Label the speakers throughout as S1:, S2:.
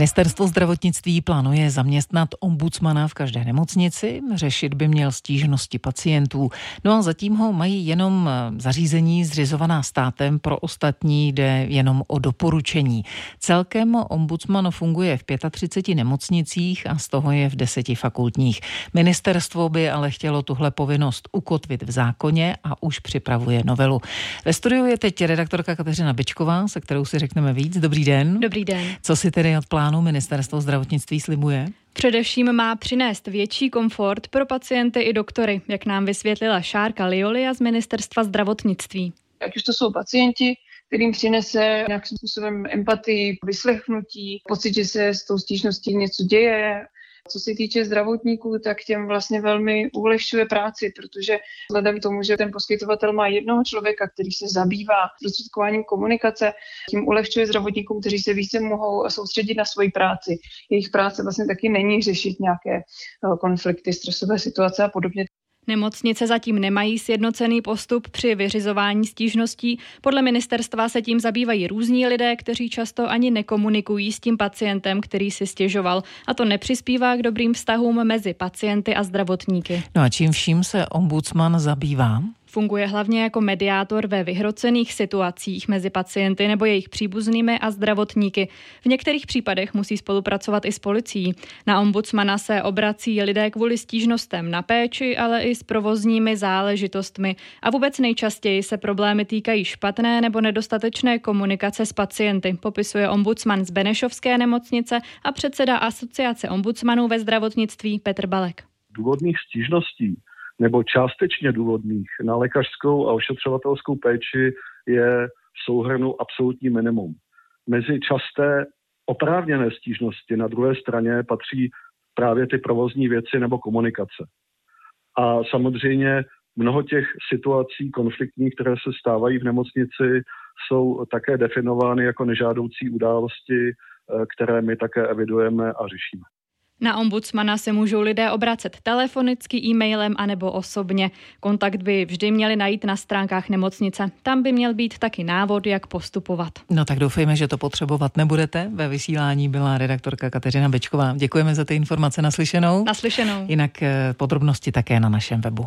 S1: Ministerstvo zdravotnictví plánuje zaměstnat ombudsmana v každé nemocnici, řešit by měl stížnosti pacientů. No a zatím ho mají jenom eh, zařízení zřizovaná státem, pro ostatní jde jenom o doporučení. Celkem ombudsman funguje v 35 nemocnicích a z toho je v deseti fakultních. Ministerstvo by ale chtělo tuhle povinnost ukotvit v zákoně a už připravuje novelu. Ve studiu je teď redaktorka Kateřina Bečková, se kterou si řekneme víc. Dobrý den.
S2: Dobrý den.
S1: Co si tedy od plánu ministerstvo zdravotnictví slibuje?
S2: Především má přinést větší komfort pro pacienty i doktory, jak nám vysvětlila Šárka Liolia z ministerstva zdravotnictví.
S3: Ať už to jsou pacienti, kterým přinese nějakým způsobem empatii, vyslechnutí, pocit, že se s tou stížností něco děje, co se týče zdravotníků, tak těm vlastně velmi ulehčuje práci, protože vzhledem k tomu, že ten poskytovatel má jednoho člověka, který se zabývá prostředkováním komunikace, tím ulehčuje zdravotníkům, kteří se více mohou soustředit na svoji práci. Jejich práce vlastně taky není řešit nějaké eh, konflikty, stresové situace a podobně.
S2: Nemocnice zatím nemají sjednocený postup při vyřizování stížností. Podle ministerstva se tím zabývají různí lidé, kteří často ani nekomunikují s tím pacientem, který si stěžoval. A to nepřispívá k dobrým vztahům mezi pacienty a zdravotníky.
S1: No a čím vším se ombudsman zabývá?
S2: Funguje hlavně jako mediátor ve vyhrocených situacích mezi pacienty nebo jejich příbuznými a zdravotníky. V některých případech musí spolupracovat i s policií. Na ombudsmana se obrací lidé kvůli stížnostem na péči, ale i s provozními záležitostmi. A vůbec nejčastěji se problémy týkají špatné nebo nedostatečné komunikace s pacienty, popisuje ombudsman z Benešovské nemocnice a předseda Asociace ombudsmanů ve zdravotnictví Petr Balek.
S4: Důvodných stížností nebo částečně důvodných na lékařskou a ošetřovatelskou péči je souhrnu absolutní minimum. Mezi časté oprávněné stížnosti na druhé straně patří právě ty provozní věci nebo komunikace. A samozřejmě mnoho těch situací konfliktních, které se stávají v nemocnici, jsou také definovány jako nežádoucí události, eh, které my také evidujeme a řešíme.
S2: Na ombudsmana se můžou lidé obracet telefonicky, e-mailem anebo osobně. Kontakt by vždy měli najít na stránkách nemocnice. Tam by měl být taky návod, jak postupovat.
S1: No tak doufejme, že to potřebovat nebudete. Ve vysílání byla redaktorka Kateřina Bečková. Děkujeme za ty informace naslyšenou.
S2: Naslyšenou.
S1: Jinak eh, podrobnosti také na našem webu.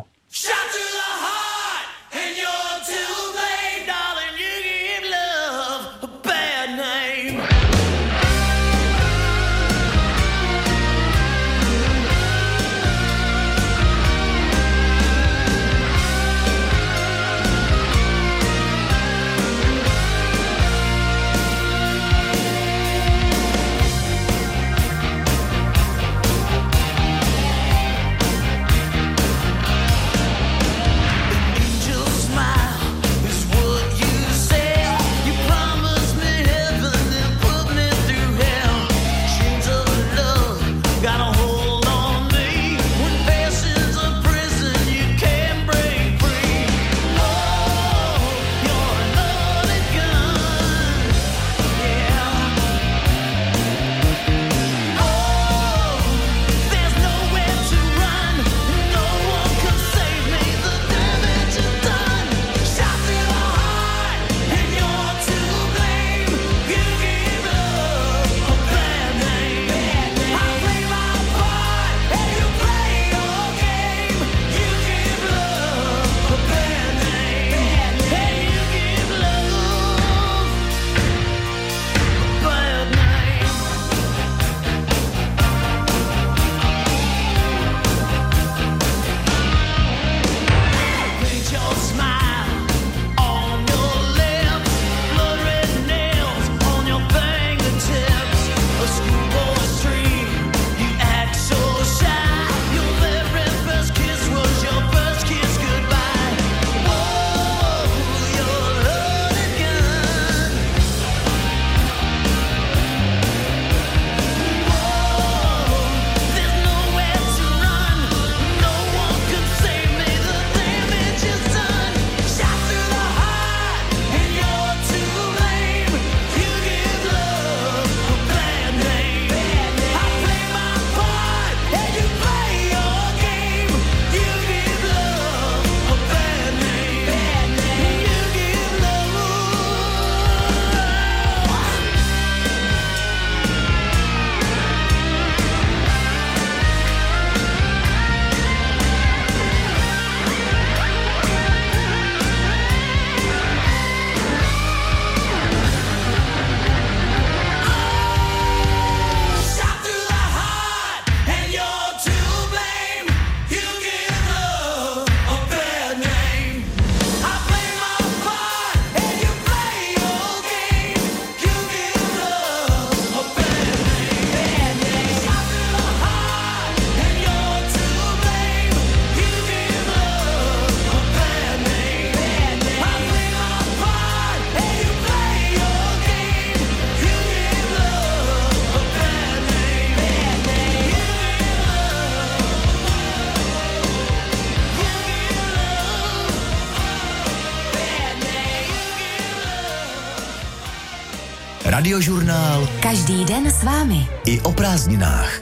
S5: Radiožurnál.
S6: Každý den s vámi.
S5: I o prázdninách.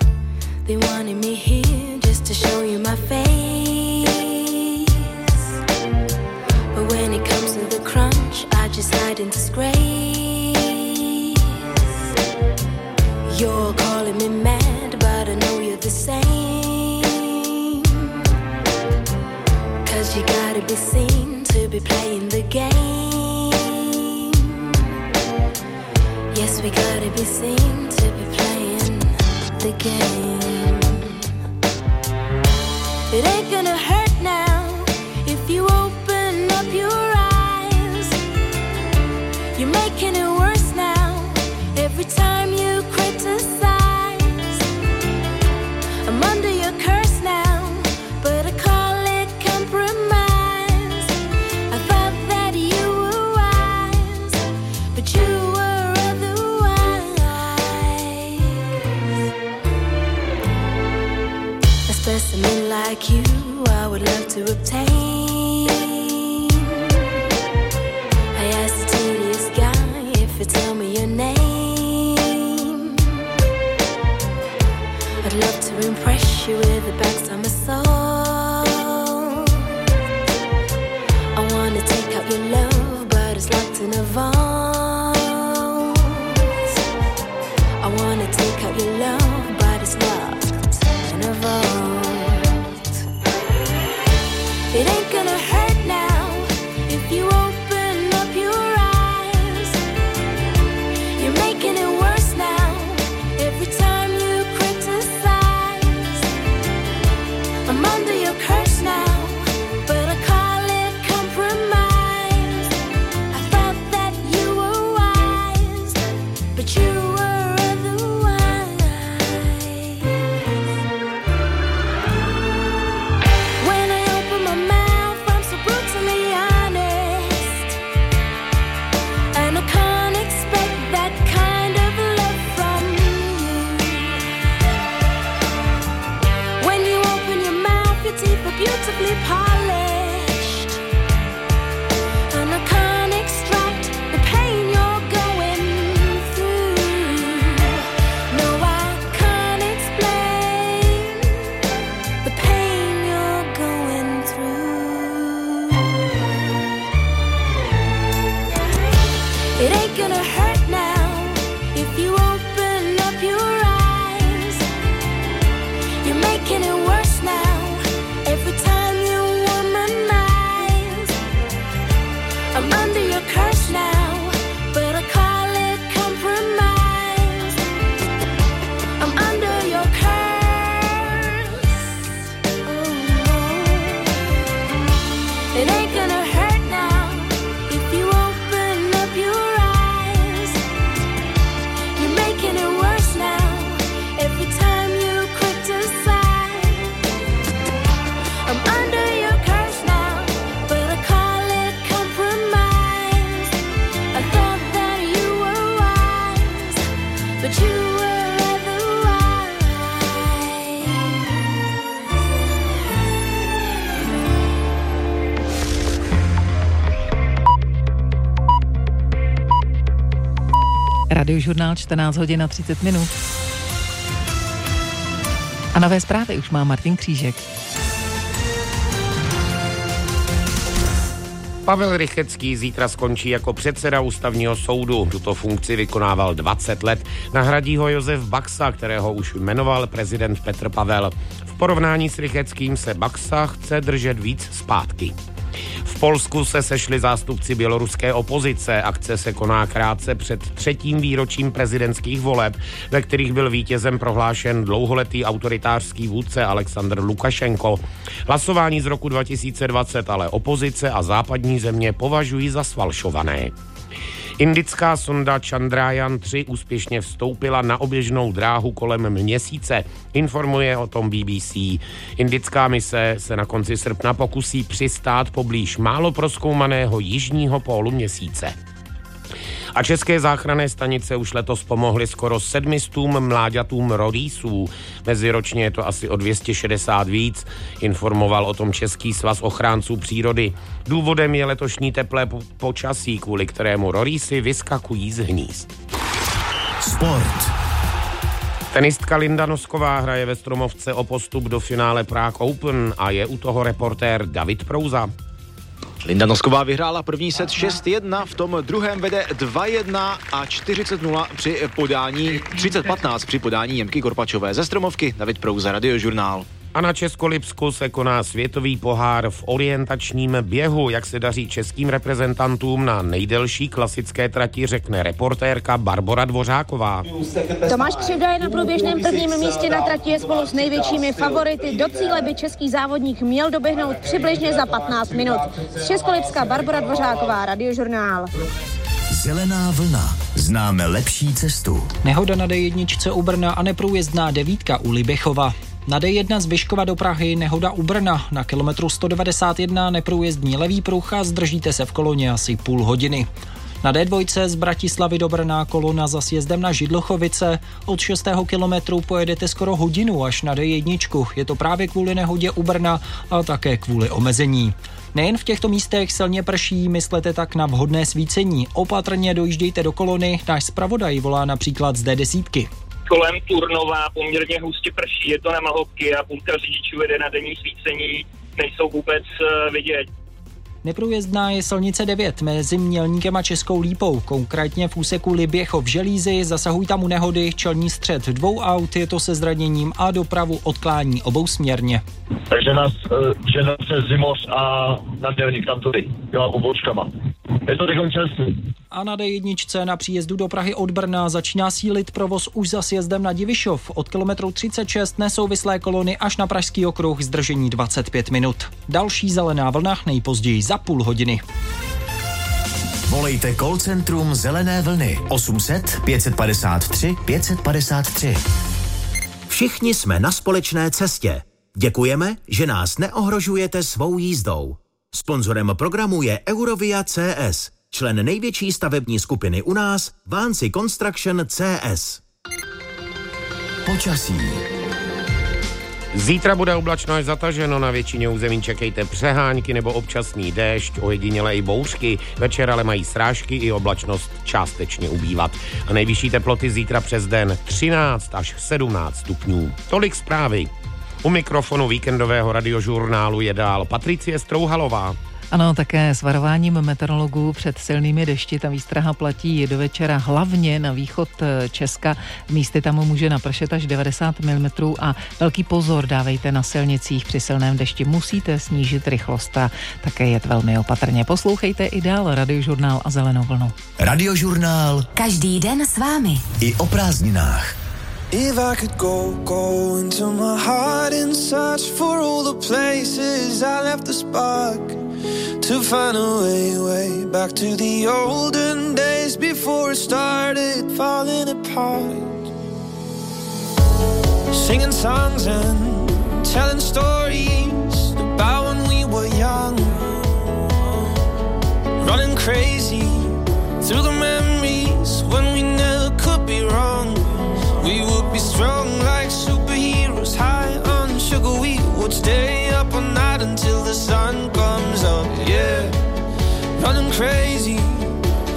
S5: They wanted me here just to show you my face. But when it comes to the crunch, I just hide in disgrace. You're calling me mad, but I know you're the same. Cause you gotta be seen to be playing the game. Be to be playing the game. It ain't gonna hurt now if you
S1: Radiožurnál 14 hodin a 30 minut. A nové zprávy už má Martin Křížek.
S7: Pavel Rychecký zítra skončí jako předseda ústavního soudu. Tuto funkci vykonával 20 let. Nahradí ho Josef Baxa, kterého už jmenoval prezident Petr Pavel. V porovnání s Rycheckým se Baxa chce držet víc zpátky. Polsku se sešli zástupci běloruské opozice. Akce se koná krátce před třetím výročím prezidentských voleb, ve kterých byl vítězem prohlášen dlouholetý autoritářský vůdce Aleksandr Lukašenko. Hlasování z roku 2020 ale opozice a západní země považují za sfalšované. Indická sonda Chandrayaan 3 úspěšně vstoupila na oběžnou dráhu kolem měsíce, informuje o tom BBC. Indická mise se na konci srpna pokusí přistát poblíž málo proskoumaného jižního pólu měsíce. A české záchranné stanice už letos pomohly skoro sedmistům mláďatům rodísů. Meziročně je to asi o 260 víc, informoval o tom Český svaz ochránců přírody. Důvodem je letošní teplé počasí, kvůli kterému rodísy vyskakují z hnízd.
S6: Sport.
S7: Tenistka Linda Nosková hraje ve Stromovce o postup do finále Prague Open a je u toho reportér David Prouza.
S8: Linda Nosková vyhrála první set 6-1, v tom druhém vede 2-1 a 40-0 při podání, 30-15 při podání Jemky Korpačové ze Stromovky. David Prouza, Radiožurnál.
S7: A na Českolipsku se koná světový pohár v orientačním běhu. Jak se daří českým reprezentantům na nejdelší klasické trati, řekne reportérka Barbora Dvořáková.
S9: Tomáš Křivda je na průběžném prvním místě na trati je spolu s největšími favority. Do cíle by český závodník měl doběhnout přibližně za 15 minut. Z Českolipska Barbora Dvořáková, Radiožurnál.
S6: Zelená vlna. Známe lepší cestu.
S10: Nehoda na D1 u Brna a neprůjezdná devítka u Libechova. Na D1 z Vyškova do Prahy nehoda u Brna. Na kilometru 191 neprůjezdní levý pruh a zdržíte se v koloně asi půl hodiny. Na D2 z Bratislavy do Brna kolona za sjezdem na Židlochovice. Od 6. kilometru pojedete skoro hodinu až na D1. Je to právě kvůli nehodě u Brna a také kvůli omezení. Nejen v těchto místech silně prší, myslete tak na vhodné svícení. Opatrně dojíždějte do kolony, náš zpravodaj volá například z D10
S11: kolem Turnova poměrně hustě prší, je to na Mahovky a půlka řidičů jede na denní svícení, nejsou vůbec eh, vidět.
S10: Neprůjezdná je silnice 9 mezi Mělníkem a Českou Lípou, konkrétně v úseku Liběchov želízy, zasahují tam u nehody čelní střed dvou aut, je to se zraněním a dopravu odklání obou směrně.
S12: Takže nás uh, žene přes Zimoř a na Mělník tam tudy, jo, obočkama. Je to teď čerstvý.
S10: A na D1 na příjezdu do Prahy od Brna začíná sílit provoz už za sjezdem na Divišov. Od kilometru 36 nesouvislé kolony až na Pražský okruh zdržení 25 minut. Další zelená vlna nejpozději za půl hodiny.
S6: Volejte call centrum Zelené vlny 800 553 553. Všichni jsme na společné cestě. Děkujeme, že nás neohrožujete svou jízdou. Sponzorem programu je Eurovia CS, člen největší stavební skupiny u nás, Vánci Construction CS. Počasí.
S7: Zítra bude oblačno až zataženo, na většině území čekejte přehánky nebo občasný déšť, ojedinělé i bouřky, večer ale mají srážky i oblačnost částečně ubývat. A nejvyšší teploty zítra přes den 13 až 17 stupňů. Tolik zprávy. U mikrofonu víkendového radiožurnálu je dál Patricie Strouhalová.
S1: Ano, také s varováním meteorologů před silnými dešti. Ta výstraha platí do večera hlavně na východ eh, Česka. Místy tam může napršet až 90 mm a velký pozor dávejte na silnicích. Při silném dešti musíte snížit rychlost a také jet velmi opatrně. Poslouchejte i dál radiožurnál a zelenou vlnu.
S6: Radiožurnál
S13: Každý den s vámi.
S6: i o prázdninách.
S14: If I could go, go into my heart and search for all the places I left the spark to find a way, way back to the olden days before it started falling apart. Singing songs and telling stories about when we were young, running crazy through the memories when we never could be wrong. We would be strong like superheroes, high on sugar. We would stay up all night until the sun Yeah, running crazy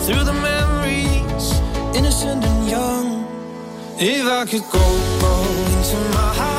S14: through the memories, innocent and young. If I could go, go into my heart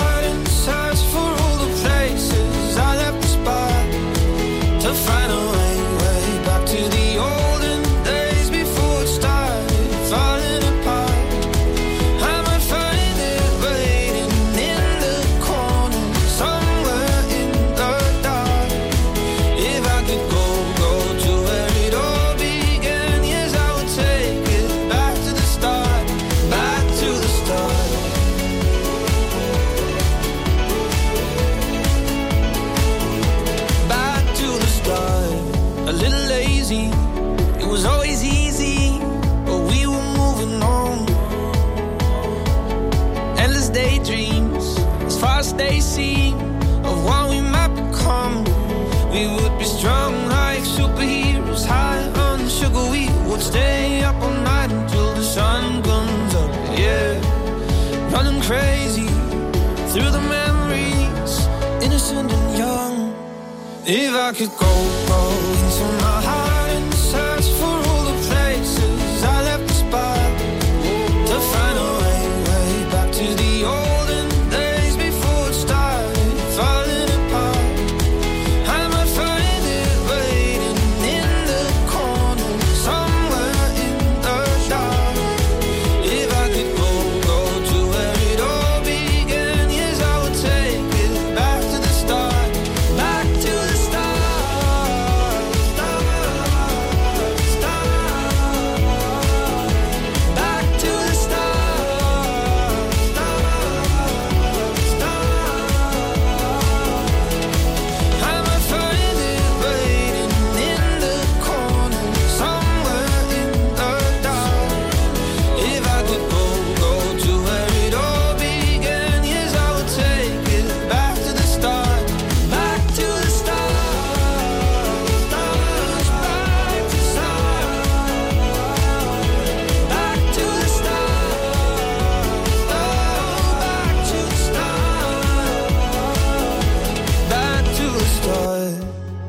S14: If I could go,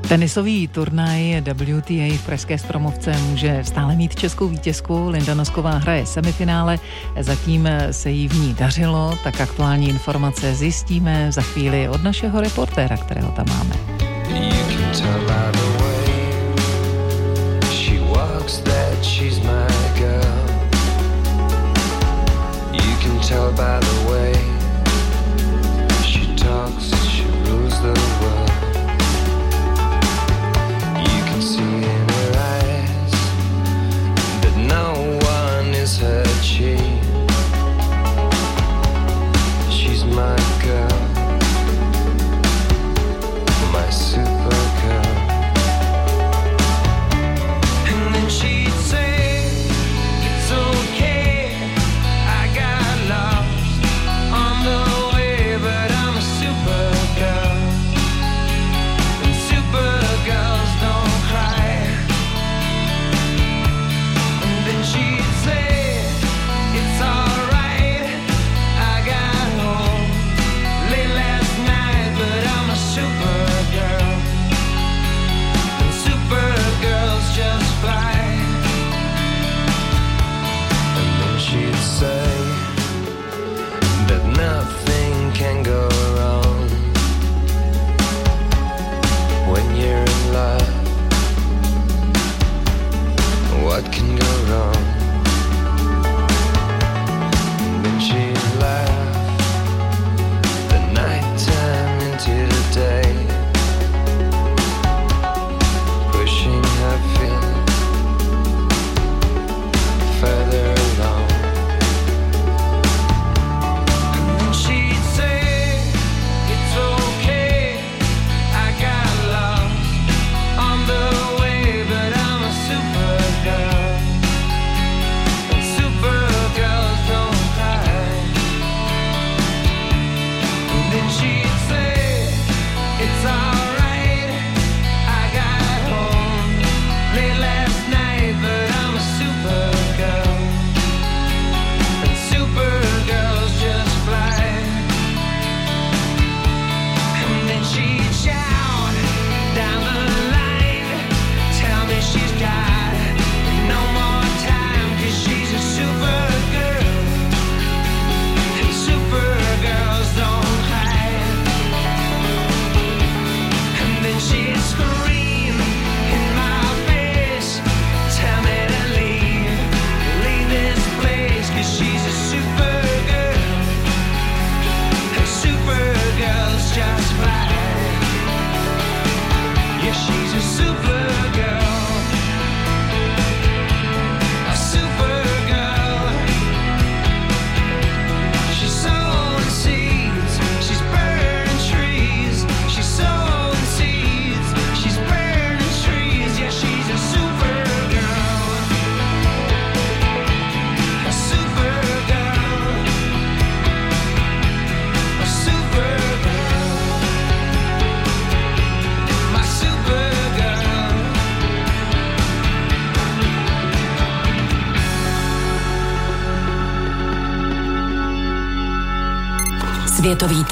S14: Tenisový turnaj WTA v Pražské Stromovce může stále mít českou vítězku. Linda Nosková hraje semifinále, zatím se jí v ní dařilo, tak aktuální informace zjistíme za chvíli od našeho reportéra, kterého tam máme. tell by the way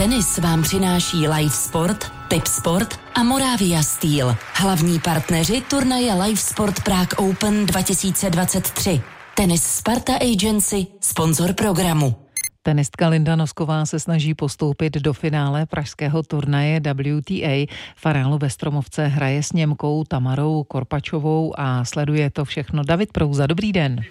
S13: tenis vám přináší Live Sport, Tip Sport a Moravia Steel. Hlavní partneři turnaje Live Sport Prague Open 2023. Tenis Sparta Agency, sponzor programu.
S14: Tenistka Linda Nosková se snaží postoupit do finále pražského turnaje WTA. Farálu ve Stromovce hraje s Němkou Tamarou Korpačovou a sleduje to všechno David Prouza. Dobrý den.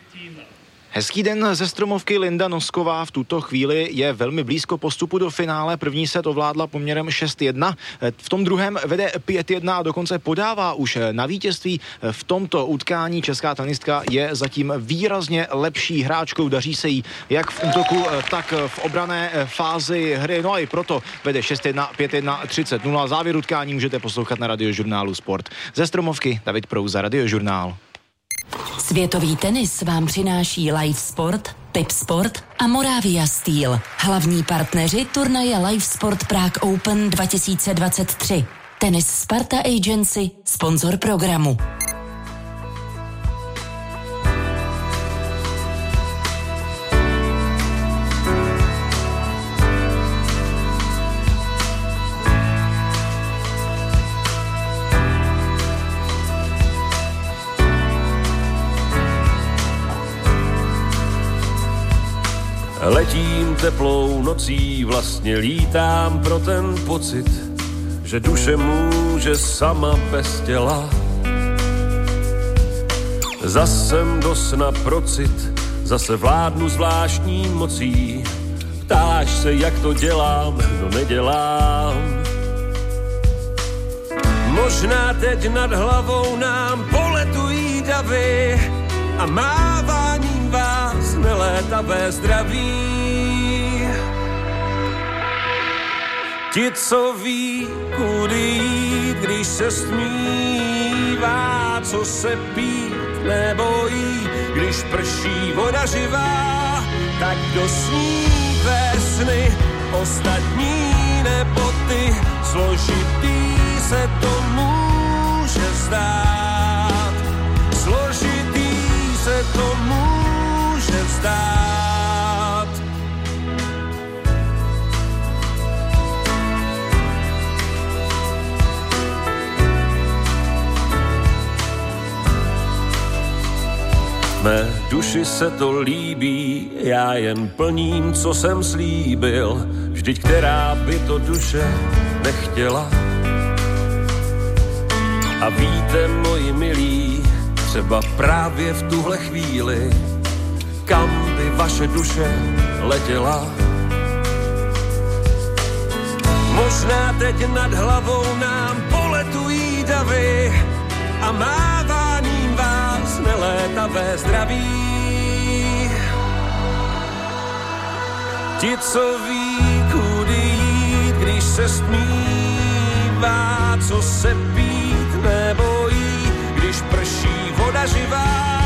S8: Hezký den ze Stromovky Linda Nosková v tuto chvíli je velmi blízko postupu do finále. První set ovládla poměrem 6-1. V tom druhém vede 5-1 a dokonce podává už na vítězství. V tomto utkání česká tenistka je zatím výrazně lepší hráčkou. Daří se jí jak v útoku, tak v obrané fázi hry. No a i proto vede 6-1, 5-1, 30-0. Závěr utkání můžete poslouchat na radiožurnálu Sport. Ze Stromovky David Prouza, radiožurnál.
S13: Světový tenis vám přináší Live Sport, Tip Sport a Moravia Steel. Hlavní partneři turnaje Live Sport Prague Open 2023. Tenis Sparta Agency, sponzor programu.
S15: Letím teplou nocí vlastně lítám pro ten pocit, že duše může sama bez těla. Zasem do sna procit, zase vládnu zvláštní mocí. Ptáš se, jak to dělám, no nedělám. Možná teď nad hlavou nám poletují davy a máváním vás nelétavé zdraví. Ti, co ví, kudy jít, když se smívá, co se pít nebojí, když prší voda živá, tak kdo sní tvé sny, ostatní nebo ty, složitý se to může zdát. Složitý se to může zdát. Mé duši se to líbí, já jen plním, co jsem slíbil, vždyť která by to duše nechtěla. A víte, moji milí, třeba právě v tuhle chvíli, kam by vaše duše letěla. Možná teď nad hlavou nám poletují davy a máváním vás nelétavé zdraví. Ti, co ví, kudy jít, když se stmívá, co se pít nebojí, když prší voda živá,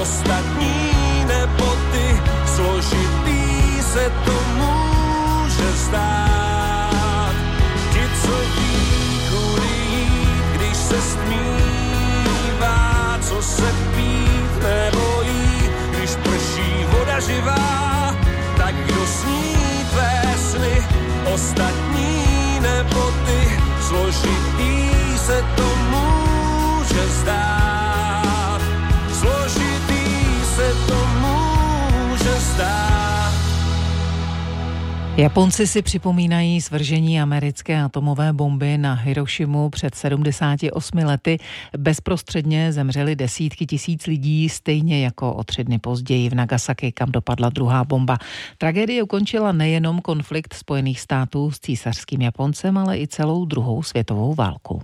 S15: ostatní nebo ty, složitý se to může zdát. Ti, co ví, kudy jít, když se stmívá, co se pít nebojí, když prší voda živá, tak kdo sní tvé sny, ostatní nebo ty, složitý se to může zdát. Se to může zdát.
S1: Japonci si připomínají svržení americké atomové bomby na Hirošimu před 78 lety. Bezprostředně zemřeli desítky tisíc lidí, stejně jako o tři dny později v Nagasaki, kam dopadla druhá bomba. Tragédie ukončila nejenom konflikt Spojených států s císařským Japoncem, ale i celou druhou světovou válku.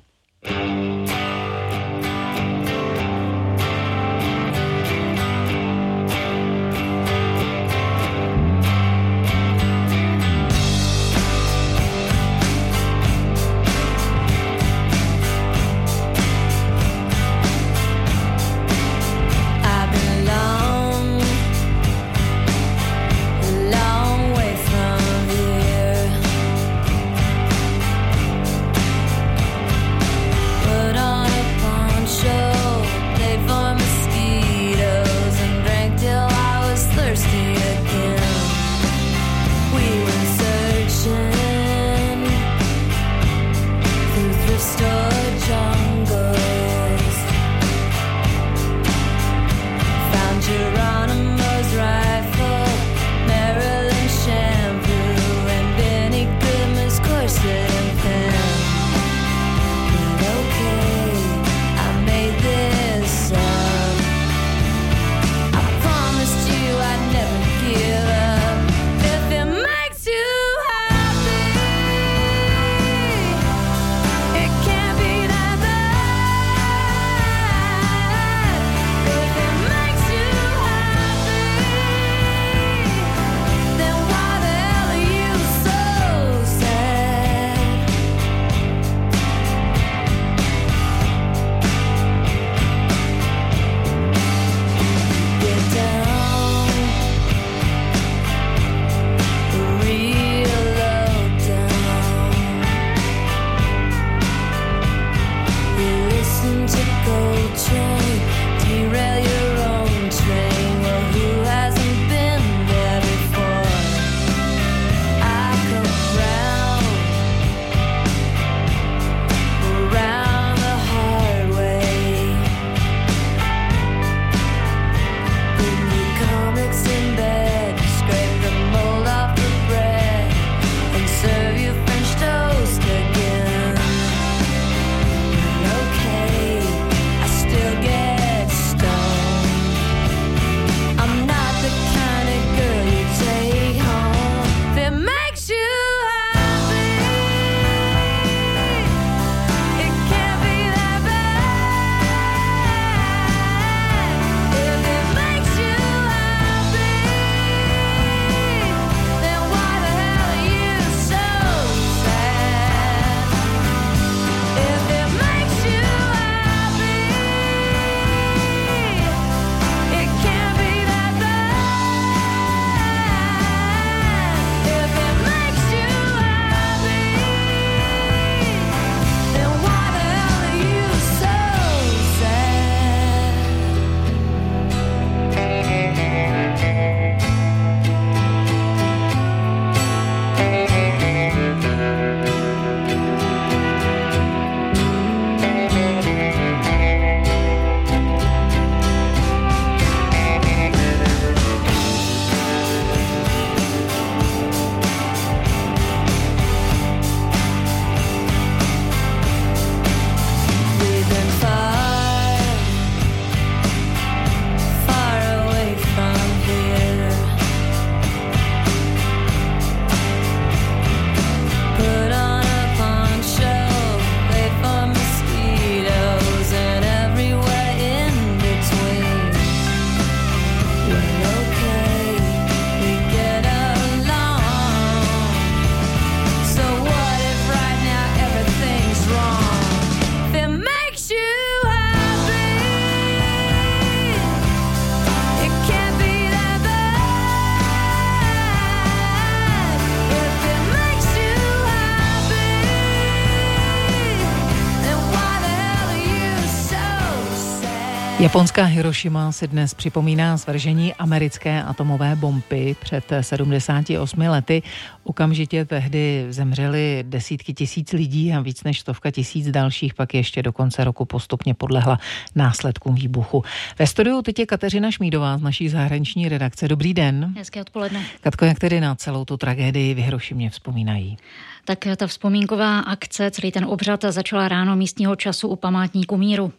S1: Japonská Hiroshima si dnes připomíná svržení americké atomové bomby před 78 lety. Okamžitě tehdy zemřely desítky tisíc lidí a víc než stovka tisíc dalších pak ještě do konce roku postupně podlehla následkům výbuchu. Ve studiu teď je Kateřina Šmídová z naší zahraniční redakce. Dobrý den.
S16: Hezké odpoledne.
S1: Katko, jak tedy na celou tu tragédii v Hirošimě vzpomínají?
S16: Tak ta vzpomínková akce, celý ten obřad začala ráno místního času u památníku míru.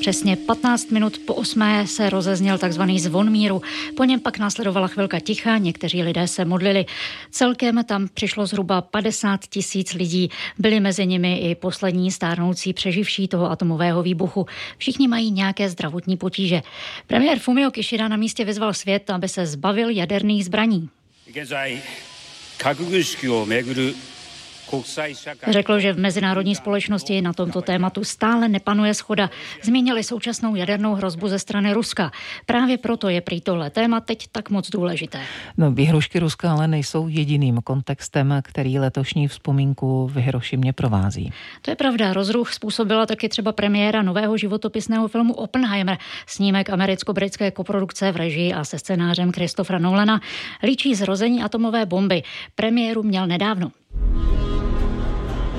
S16: Přesně 15 minut po osmé se rozezněl takzvaný zvon míru. Po něm pak následovala chvilka ticha, někteří lidé se modlili. Celkem tam přišlo zhruba 50 tisíc lidí. Byli mezi nimi i poslední stárnoucí přeživší toho atomového výbuchu. Všichni mají nějaké zdravotní potíže. Premiér Fumio Kishida na místě vyzval svět, aby se zbavil jaderných zbraní.
S17: 現在核軍縮をめぐる国際社会
S16: Řekl, že v mezinárodní společnosti na tomto tématu stále nepanuje schoda. Zmínili současnou jadernou hrozbu ze strany Ruska. Právě proto je prý tohle téma teď tak moc důležité.
S1: No, výhrušky Ruska ale nejsou jediným kontextem, který letošní vzpomínku v Hirošimě provází.
S16: To je pravda, rozruch způsobila taky třeba premiéra nového životopisného filmu Oppenheimer. Snímek americko-britské koprodukce v režii a se scénářem Christophera Nolana líčí zrození atomové bomby. Premiéru měl nedávno.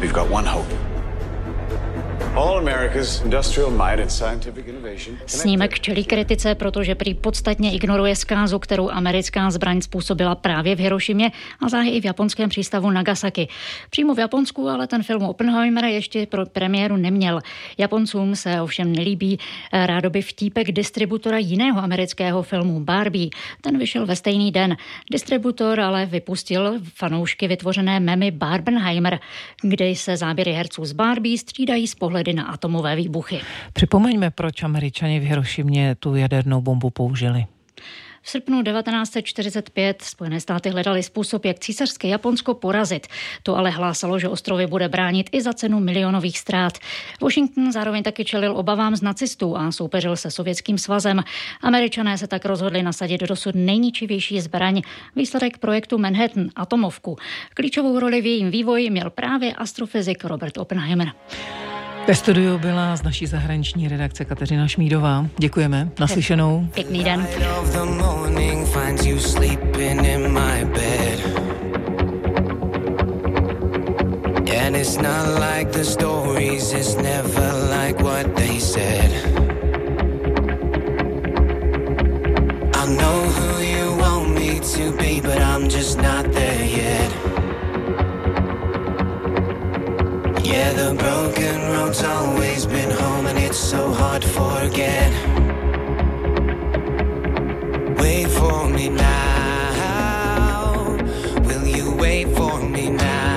S18: We've got one hope.
S16: Snímek čelí kritice, protože prý podstatně ignoruje zkázu, kterou americká zbraň způsobila právě v Hirošimě a záhy i v japonském přístavu Nagasaki. Přímo v Japonsku ale ten film Oppenheimer ještě pro premiéru neměl. Japoncům se ovšem nelíbí eh, rádoby vtípek distributora jiného amerického filmu Barbie. Ten vyšel ve stejný den. Distributor ale vypustil fanoušky vytvořené memy Barbenheimer, kde se záběry herců z Barbie střídají z pohledu na atomové výbuchy.
S1: Připomeňme, proč američani v Hirošimě tu jadernou bombu použili.
S16: V srpnu 1945 Spojené státy hledali způsob, jak císařské Japonsko porazit. To ale hlásalo, že ostrovy bude bránit i za cenu milionových ztrát. Washington zároveň taky čelil obavám z nacistů a soupeřil se Sovětským svazem. Američané se tak rozhodli nasadit dosud nejničivější zbraň, výsledek projektu Manhattan, atomovku. Klíčovou roli v jejím vývoji měl právě astrofyzik Robert Oppenheimer.
S1: Ve studiu byla z naší zahraniční redakce Kateřina Šmídová. Děkujeme. Naslyšenou.
S16: Pěkný den.
S19: And it's not like the stories, it's never like what they said. I know who you want me to be, but I'm just not there yet. Yeah, the broken road's always been home, and it's so hard to forget. Wait for me now. Will you wait for me now?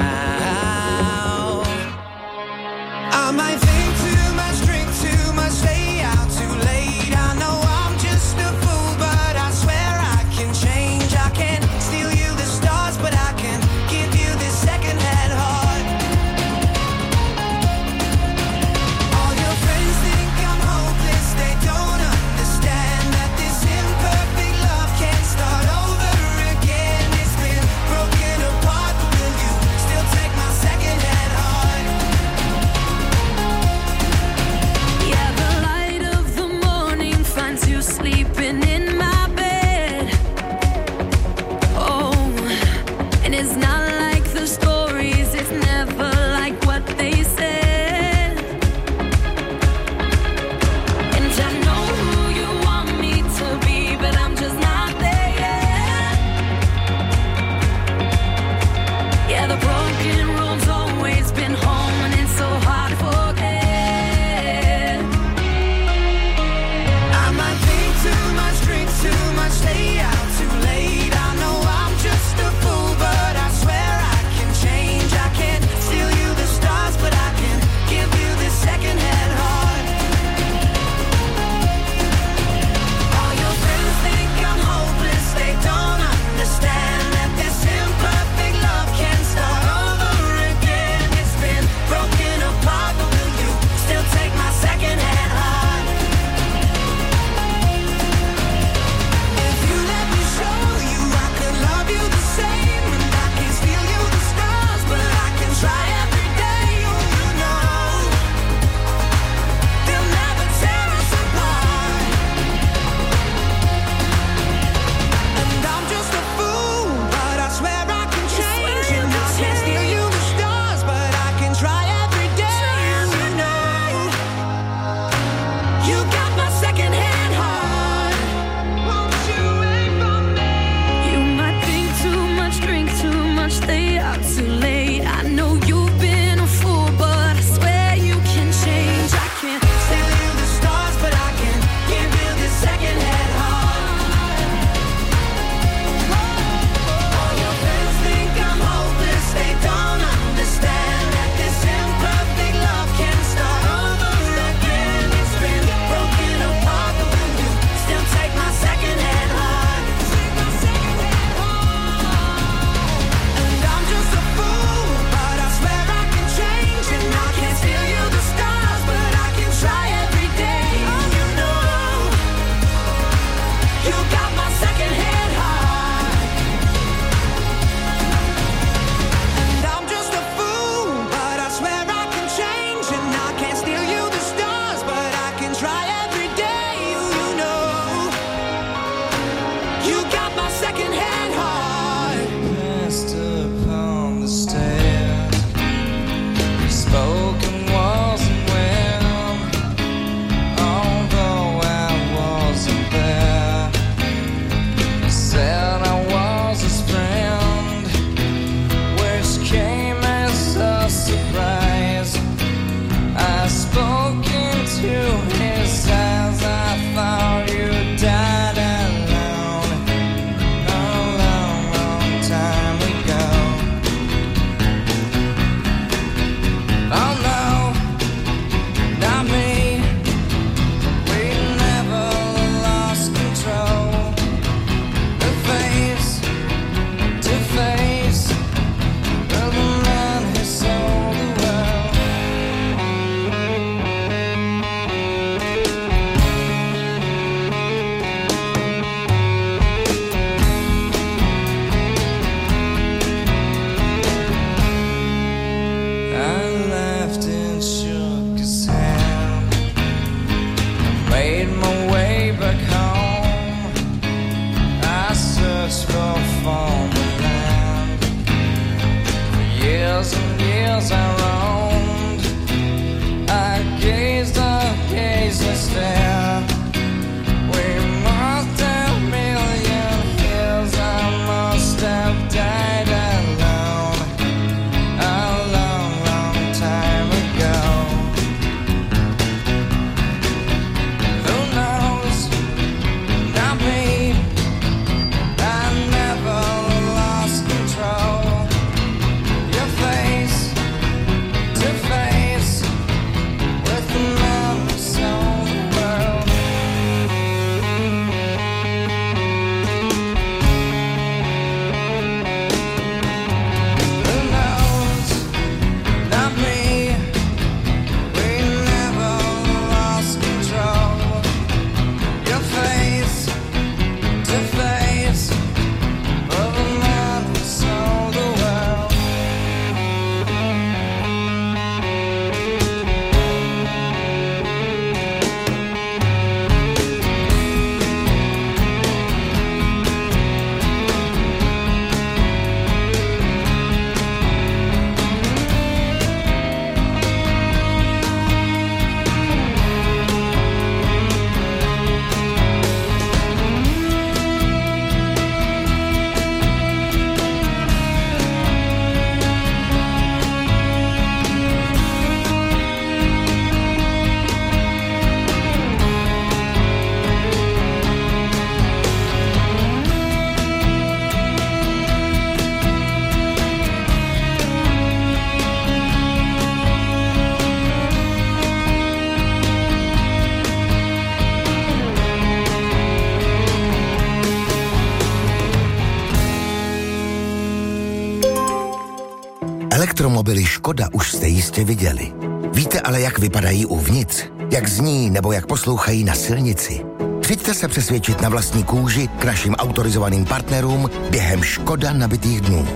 S20: Jistě viděli. Víte ale, jak vypadají uvnitř? Jak zní nebo jak poslouchají na silnici? Přijďte se přesvědčit na vlastní kůži k našim autorizovaným partnerům během Škoda nabitých dnů.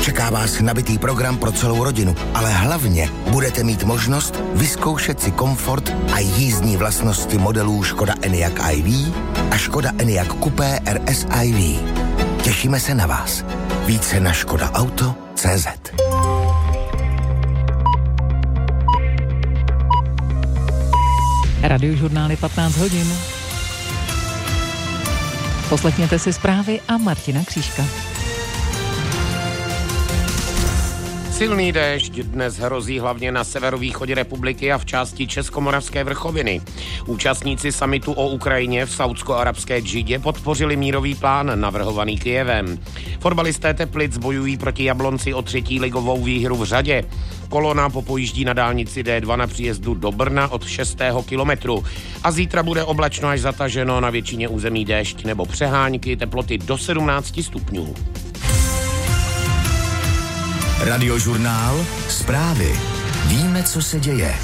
S20: Čeká vás nabitý program pro celou rodinu, ale hlavně budete mít možnost vyzkoušet si komfort a jízdní vlastnosti modelů Škoda Enyaq iV a Škoda Enyaq Coupé RS iV. Těšíme se na vás. Více na Škoda Auto CZ.
S1: Radiožurnály 15 hodin. Poslechněte si zprávy a Martina Křížka.
S7: Silný déšť dnes hrozí hlavně na severovýchodě republiky a v části Českomoravské vrchoviny. Účastníci samitu o Ukrajině v saudsko-arabské Džidě podpořili mírový plán navrhovaný Kijevem. Fotbalisté Teplic bojují proti Jablonci o třetí ligovou výhru v řadě. Kolona popojíždí na dálnici D2 na příjezdu do Brna od 6. kilometru. A zítra bude oblačno až zataženo na většině území déšť nebo přehánky, teploty do 17 stupňů.
S6: Radiožurnál Zprávy. Víme, co se děje.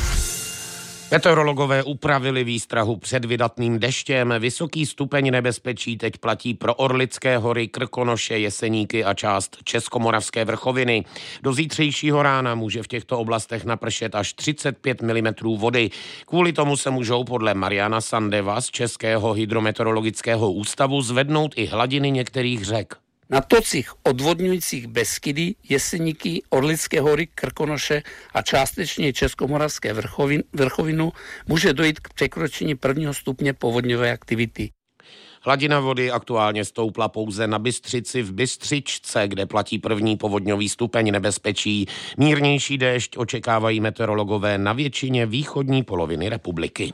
S7: Meteorologové upravili výstrahu před vydatným deštěm. Vysoký stupeň nebezpečí teď platí pro Orlické hory, Krkonoše, Jeseníky a část Českomoravské vrchoviny. Do zítřejšího rána může v těchto oblastech napršet až 35 mm vody. Kvůli tomu se můžou podle Mariana Sandeva z Českého hydrometeorologického ústavu zvednout i hladiny některých řek.
S21: Na tocích odvodňujících Beskydy, Jeseníky, Orlické hory, Krkonoše a částečně Českomoravské vrchovin, vrchovinu může dojít k překročení prvního stupně povodňové aktivity.
S7: Hladina vody aktuálně stoupla pouze na Bystřici v Bystřičce, kde platí první povodňový stupeň nebezpečí. Mírnější déšť očekávají meteorologové na většině východní poloviny republiky.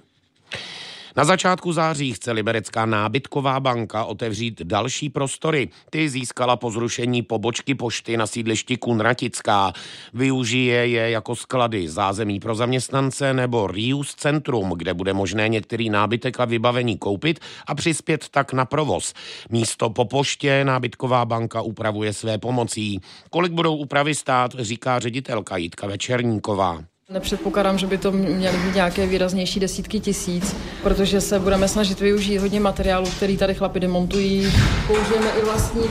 S7: Na začátku září chce Liberecká nábytková banka otevřít další prostory. Ty získala po zrušení pobočky pošty na sídlišti Kunratická. Využije je jako sklady, zázemí pro zaměstnance nebo reuse centrum, kde bude možné některý nábytek a vybavení koupit a přispět tak na provoz. Místo po poště nábytková banka upravuje své pomocí. Kolik budou úpravy stát, říká ředitelka Jitka Večerníková.
S22: Nepředpokládám, že by to měly být nějaké výraznější desítky tisíc, protože se budeme snažit využít hodně materiálu, který tady chlapi demontují. Použijeme i vlastní,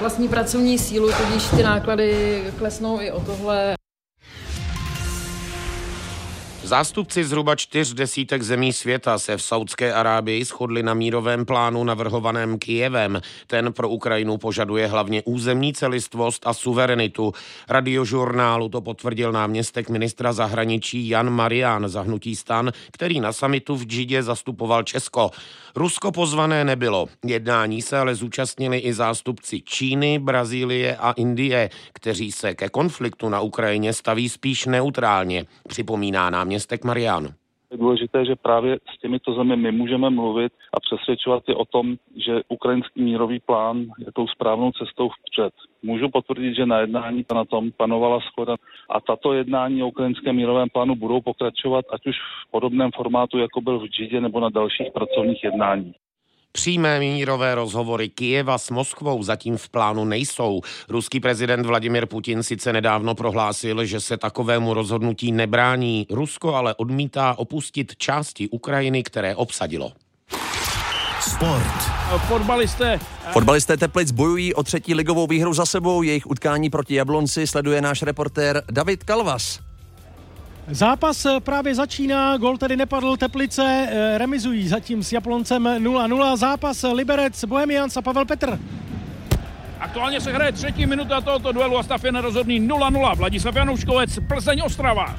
S22: vlastní pracovní sílu, tudíž ty náklady klesnou i o tohle.
S7: Zástupci zhruba čtyř desítek zemí světa se v Saudské Arábii shodli na mírovém plánu navrhovaném Kijevem. Ten pro Ukrajinu požaduje hlavně územní celistvost a suverenitu. Radiožurnálu to potvrdil náměstek ministra zahraničí Jan Marian za hnutí stan, který na samitu v Džidě zastupoval Česko. Rusko pozvané nebylo. Jednání se ale zúčastnili i zástupci Číny, Brazílie a Indie, kteří se ke konfliktu na Ukrajině staví spíš neutrálně, připomíná náměstek Marian.
S23: Je důležité, že právě s těmito zemi my můžeme mluvit a přesvědčovat je o tom, že ukrajinský mírový plán je tou správnou cestou vpřed. Můžu potvrdit, že na jednání na tom panovala schoda a tato jednání o ukrajinském mírovém plánu budou pokračovat, ať už v podobném formátu, jako byl v Džidě nebo na dalších pracovních jednáních.
S7: Přímé mírové rozhovory Kijeva s Moskvou zatím v plánu nejsou. Ruský prezident Vladimir Putin sice nedávno prohlásil, že se takovému rozhodnutí nebrání. Rusko ale odmítá opustit části Ukrajiny, které obsadilo.
S6: Sport.
S24: Fotbalisté.
S25: Fotbalisté Teplic bojují o třetí ligovou výhru za sebou. Jejich utkání proti Jablonci sleduje náš reportér David Kalvas.
S24: Zápas právě začíná, gol tedy nepadl, Teplice eh, remizují zatím s Japloncem 0-0. Zápas Liberec, Bohemians a Pavel Petr. Aktuálně se hraje třetí minuta tohoto duelu a stav je nerozhodný 0-0. Vladislav Janouškovec, Plzeň Ostrava.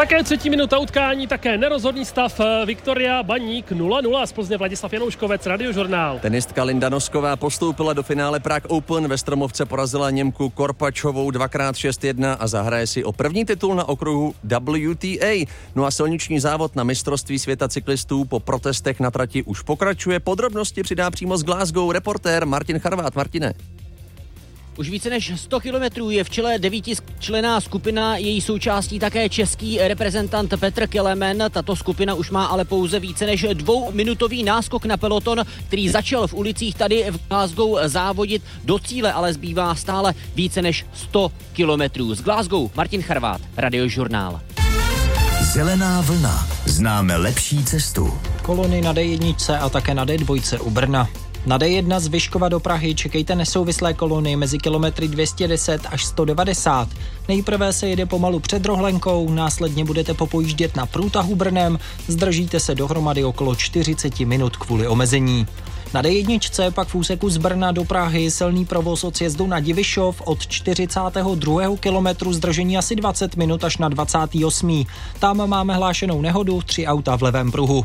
S24: Také třetí minuta utkání, také nerozhodný stav Viktoria Baník 0-0 z Plzně Vladislav Janouškovec, Radiožurnál.
S25: Tenistka Linda Nosková postoupila do finále Prague Open, ve Stromovce porazila Němku Korpačovou 2x6-1 a zahraje si o první titul na okruhu WTA. No a silniční závod na mistrovství světa cyklistů po protestech na trati už pokračuje. Podrobnosti přidá přímo z Glasgow reportér Martin Charvát. Martine.
S26: Už více než 100 kilometrů je v čele devítičlená skupina, její součástí také český reprezentant Petr Kelemen. Tato skupina už má ale pouze více než dvouminutový náskok na peloton, který začal v ulicích tady v Glasgow závodit. Do cíle ale zbývá stále více než 100 kilometrů. Z Glasgow Martin Charvát, Radiožurnál.
S6: Zelená vlna. Známe lepší cestu.
S10: Kolony na D1 a také na D2 u Brna. Na D1 z Vyškova do Prahy čekejte nesouvislé kolony mezi kilometry 210 až 190. Nejprve se jede pomalu před Rohlenkou, následně budete popojíždět na průtahu Brnem, zdržíte se dohromady okolo 40 minut kvůli omezení. Na D1 pak v úseku z Brna do Prahy silný provoz od sjezdu na Divišov od 42. kilometru zdržení asi 20 minut až na 28. Tam máme hlášenou nehodu, tři auta v levém pruhu.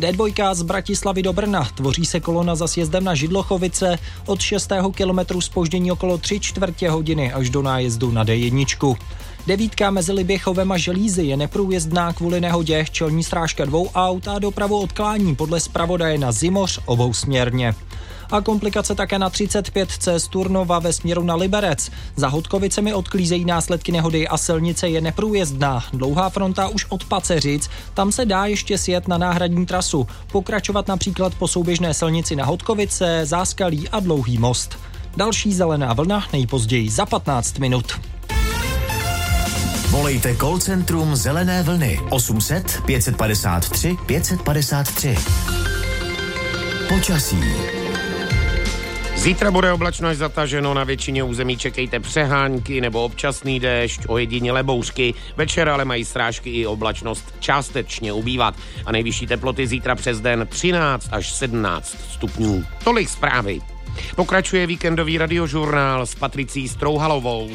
S10: D2 z Bratislavy do Brna tvoří se kolona za sjezdem na Židlochovice od 6. kilometru spoždění okolo 3 čtvrtě hodiny až do nájezdu na D1. Devítka mezi Liběchovem a Želízy je neprůjezdná kvůli nehodě, čelní strážka dvou aut a dopravu odklání podle zpravodaje na Zimoř obousměrně a komplikace také na 35C z Turnova ve směru na Liberec. Za Hodkovicemi odklízejí následky nehody a silnice je neprůjezdná. Dlouhá fronta už od Paceřic, tam se dá ještě sjet na náhradní trasu. Pokračovat například po souběžné silnici na Hodkovice, Záskalí a Dlouhý most. Další zelená vlna nejpozději za 15 minut.
S6: Volejte call centrum Zelené vlny 800 553 553. Počasí.
S7: Zítra bude oblačno až zataženo, na většině území čekejte přehánky nebo občasný déšť, ojedinělé bouřky. Večer ale mají srážky i oblačnost částečně ubývat. A nejvyšší teploty zítra přes den 13 až 17 stupňů. Tolik zprávy. Pokračuje víkendový radiožurnál s Patricí Strouhalovou.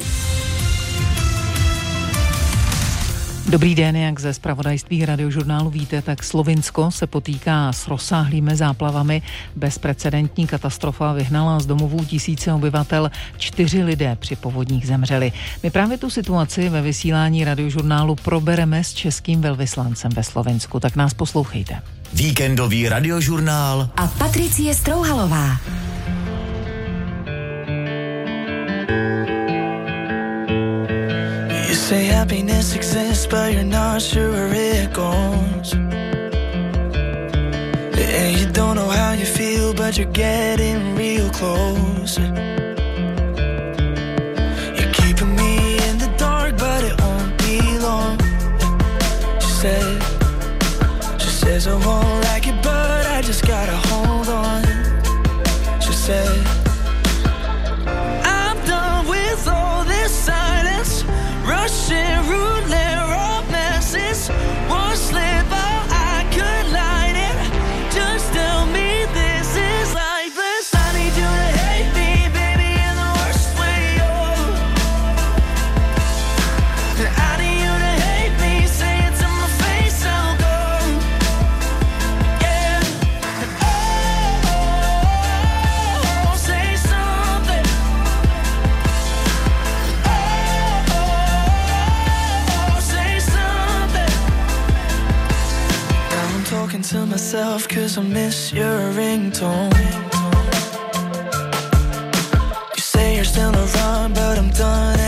S1: Dobrý den, jak ze zpravodajství radiožurnálu víte, tak Slovinsko se potýká s rozsáhlými záplavami. Bezprecedentní katastrofa vyhnala z domovů tisíce obyvatel. Čtyři lidé při povodních zemřeli. My právě tu situaci ve vysílání radiožurnálu probereme s českým velvyslancem ve Slovensku, tak nás poslouchejte.
S6: Víkendový radiožurnál
S13: a Patricie Strouhalová.
S14: You say happiness exists, but you're not sure where it goes. And you don't know how you feel, but you're getting real close. You're keeping me in the dark, but it won't be long. She said, she says I won't like it, but I just gotta hold on. She said, cause I miss your ringtone. You say you're still around, but I'm done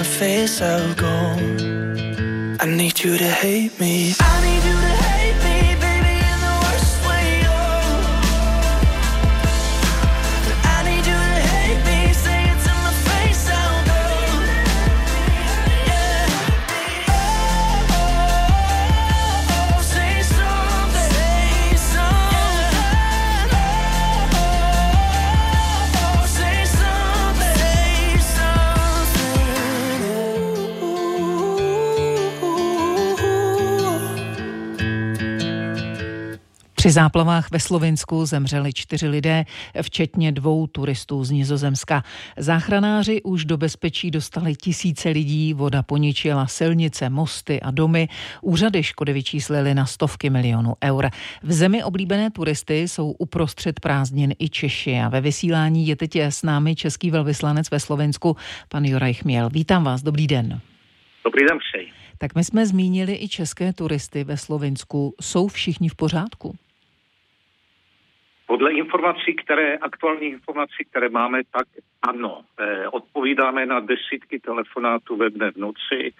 S14: my face, I'll go. I need you to hate me.
S1: Při záplavách ve Slovinsku zemřeli čtyři lidé, včetně dvou turistů z Nizozemska. Záchranáři už do bezpečí dostali tisíce lidí, voda poničila silnice, mosty a domy. Úřady škody vyčíslily na stovky milionů eur. V zemi oblíbené turisty jsou uprostřed prázdnin i Češi a ve vysílání je teď s námi český velvyslanec ve Slovensku, pan Juraj Chměl. Vítám vás, dobrý den.
S27: Dobrý den přeji.
S1: Tak my jsme zmínili i české turisty ve Slovinsku. Jsou všichni v pořádku?
S27: Podle informací, které, aktuální informací, které máme, tak ano. Eh, odpovídáme na desítky telefonátů ve dne v noci.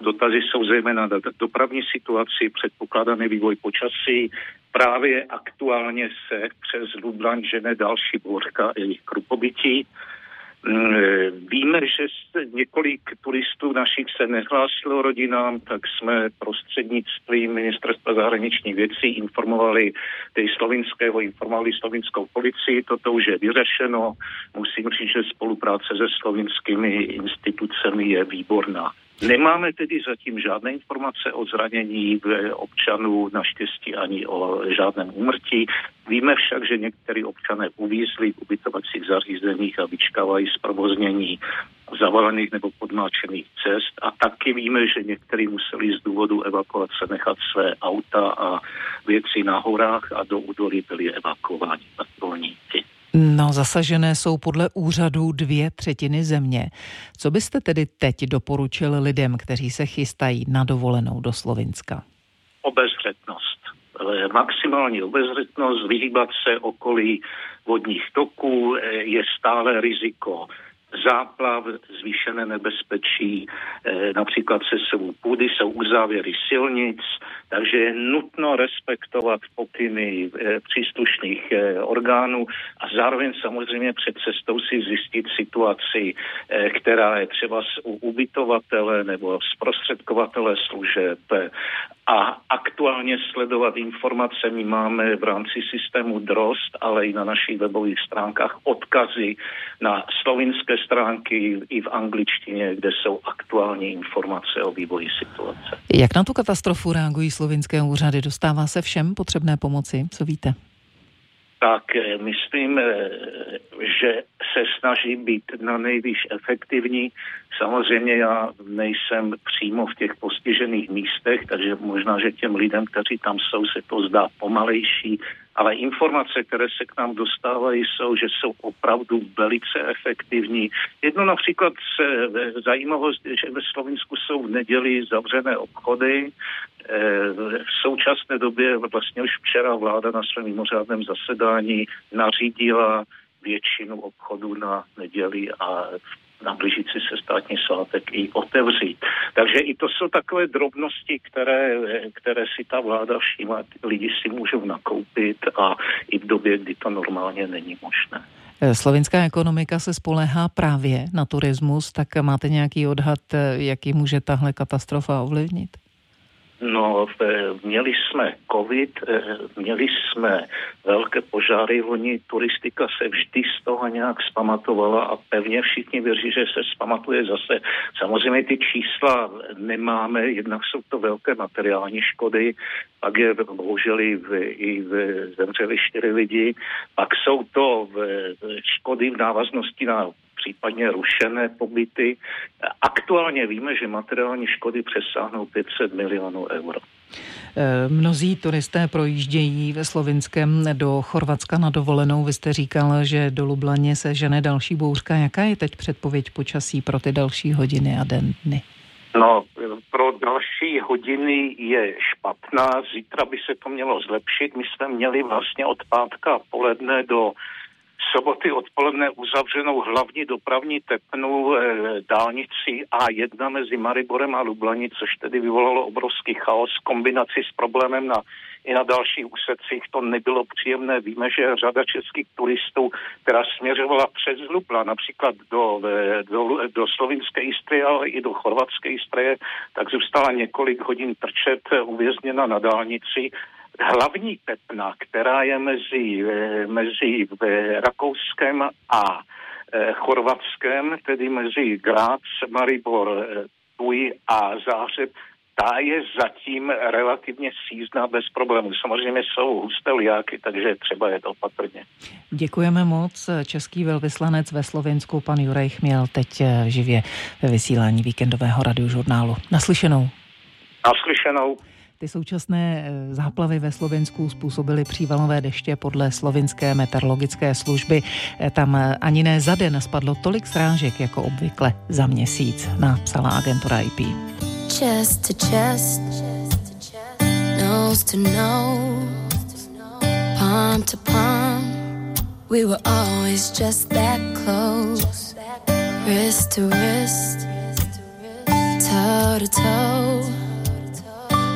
S27: Dotazy jsou zejména na dopravní situaci, předpokládaný vývoj počasí. Právě aktuálně se přes Lublan žene další bouřka a jejich krupobytí. Eh, Víme, že několik turistů našich se nehlásilo rodinám, tak jsme prostřednictvím ministerstva zahraničních věcí informovali tej slovinského, informovali slovinskou policii, toto už je vyřešeno. Musím říct, že spolupráce se slovinskými institucemi je výborná. Nemáme tedy zatím žádné informace o zranění občanů, naštěstí ani o žádném úmrtí. Víme však, že někteří občané uvízli v ubytovacích zařízeních a vyčkávají zprovoznění zavalených nebo podmáčených cest a taky víme, že někteří museli z důvodu evakuace nechat své auta a věci na horách a do údolí byli evakuováni vrtulníky.
S1: No, zasažené jsou podle úřadů dvě třetiny země. Co byste tedy teď doporučil lidem, kteří se chystají na dovolenou do Slovinska?
S27: Obezřetnost. Maximální obezřetnost, vyhýbat se okolí vodních toků, eh, je stále riziko záplav, zvýšené nebezpečí, eh, například se sebou půdy, jsou uzávěry silnic, takže je nutno respektovat pokyny eh, příslušných eh, orgánů a zároveň samozřejmě před cestou si zjistit situaci, která je třeba u ubytovatele nebo zprostředkovatele služeb a aktuálně sledovat informace. My máme v rámci systému DROST, ale i na našich webových stránkách odkazy na slovinské stránky i v angličtině, kde jsou aktuální informace o vývoji situace.
S1: Jak na tu katastrofu reagují slovinské úřady? Dostává se všem potřebné pomoci? Co víte?
S27: tak eh, myslím, eh, že se snaží být na nejvíc efektivní. Samozřejmě já nejsem přímo v těch postižených místech, takže možná, že těm lidem, kteří tam jsou, se to zdá pomalejší, ale informace, které se k nám dostávají, jsou, že jsou opravdu velice efektivní. Jedno například se, zajímavost, je, že ve Slovinsku jsou v neděli zavřené obchody, Eh, v současné době vlastně už včera vláda na svém mimořádném zasedání nařídila většinu obchodů na neděli a na blížící se státní svátek i otevřít. Takže i to jsou takové drobnosti, které, které si ta vláda všímá, lidi si můžou nakoupit a i v době, kdy to normálně není možné.
S1: Eh, Slovinská ekonomika se spoléhá právě na turismus, tak máte nějaký odhad, eh, jak ji může tahle katastrofa ovlivnit?
S27: No, měli jsme covid, eh, měli jsme velké požáry loni, turistika se vždy z toho nějak zpamatovala a pevně všichni věří, že se zpamatuje zase. Samozřejmě ty čísla nemáme, jednak jsou to velké materiální škody, pak je bohužel i, v, i v, zemřeli čtyři lidi, pak jsou to v, škody v návaznosti na případně rušené pobyty. Aktuálně víme, že materiální škody přesáhnou 500 milionů euro.
S1: Eh, Mnozí turisté projíždějí ve Slovinském do Chorvatska na dovolenou. Vy jste říkal, že do Lublaně se žene další bouřka. Jaká je teď předpověď počasí pro ty další hodiny a den dny?
S27: No, pro další hodiny je špatná, zítra by se to mělo zlepšit. My jsme měli vlastně od pátka poledne do soboty odpoledne uzavřenou hlavní dopravní tepnu eh, dálnici A1 mezi Mariborem a Lublani, což tedy vyvolalo obrovský chaos v kombinaci s problémem na i na dalších úsecích to nebylo příjemné. Víme, že řada českých turistů, která směřovala přes Lubla, například do, eh, do, do slovinské Istrie, ale i do chorvatské Istrie, tak zůstala několik hodin trčet eh, uvězněna na dálnici. Hlavní tepna, která je mezi, eh, mezi eh, Rakouskem a eh, Chorvatskem, tedy mezi Grác, Maribor, Tuj a Zářeb, ta je zatím relativně sízná bez problémů. Samozřejmě jsou husté liáky, takže je třeba jet opatrně.
S1: Děkujeme moc. Český velvyslanec ve Slovensku, pan Juraj Chměl, teď živě ve vysílání víkendového radiožurnálu. Naslyšenou.
S27: Naslyšenou.
S1: Ty současné eh, záplavy ve Slovensku způsobily přívalové deště podle slovinské meteorologické služby. Eh, Tam eh, ani ne za den spadlo tolik srážek jako obvykle za měsíc, napsala agentura IP.
S5: chest to chest, nose to nose, palm to palm. We were always just that close, wrist to wrist, toe to toe.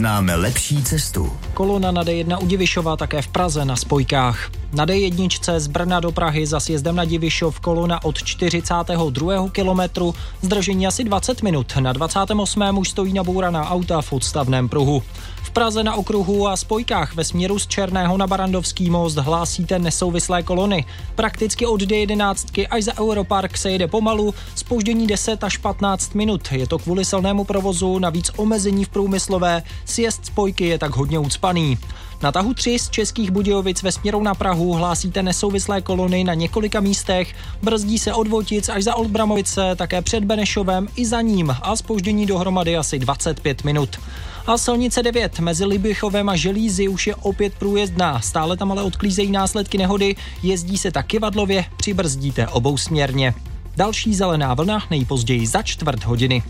S6: Známe lepší cestu.
S10: Kolona na D1 u Divišova také v Praze na spojkách. Na D1 z Brna do Prahy za sjezdem na Divišov kolona od 42. kilometru, zdržení asi 20 minut. Na 28. už stojí nabouraná auta v odstavném pruhu. V Praze na okruhu a spojkách ve směru z Černého na Barandovský most hlásíte nesouvislé kolony. Prakticky od D11 až za Europark se jede pomalu, spoždění 10 až 15 minut. Je to kvůli silnému provozu, navíc omezení v průmyslové, sjezd spojky je tak hodně ucpaný. Na tahu 3 z Českých Budějovic ve směru na Prahu hlásíte nesouvislé kolony na několika místech, brzdí se od Votic až za Oldbramovice, také před Benešovem i za ním a spoždění dohromady asi 25 minut. A silnice 9 mezi Libichovem a Želízy už je opět průjezdná, stále tam ale odklízejí následky nehody, jezdí se taky vadlově, přibrzdíte obousměrně. Další zelená vlna nejpozději za čtvrt hodiny.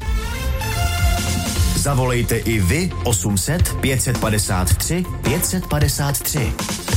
S6: Zavolejte i vy 800 553 553.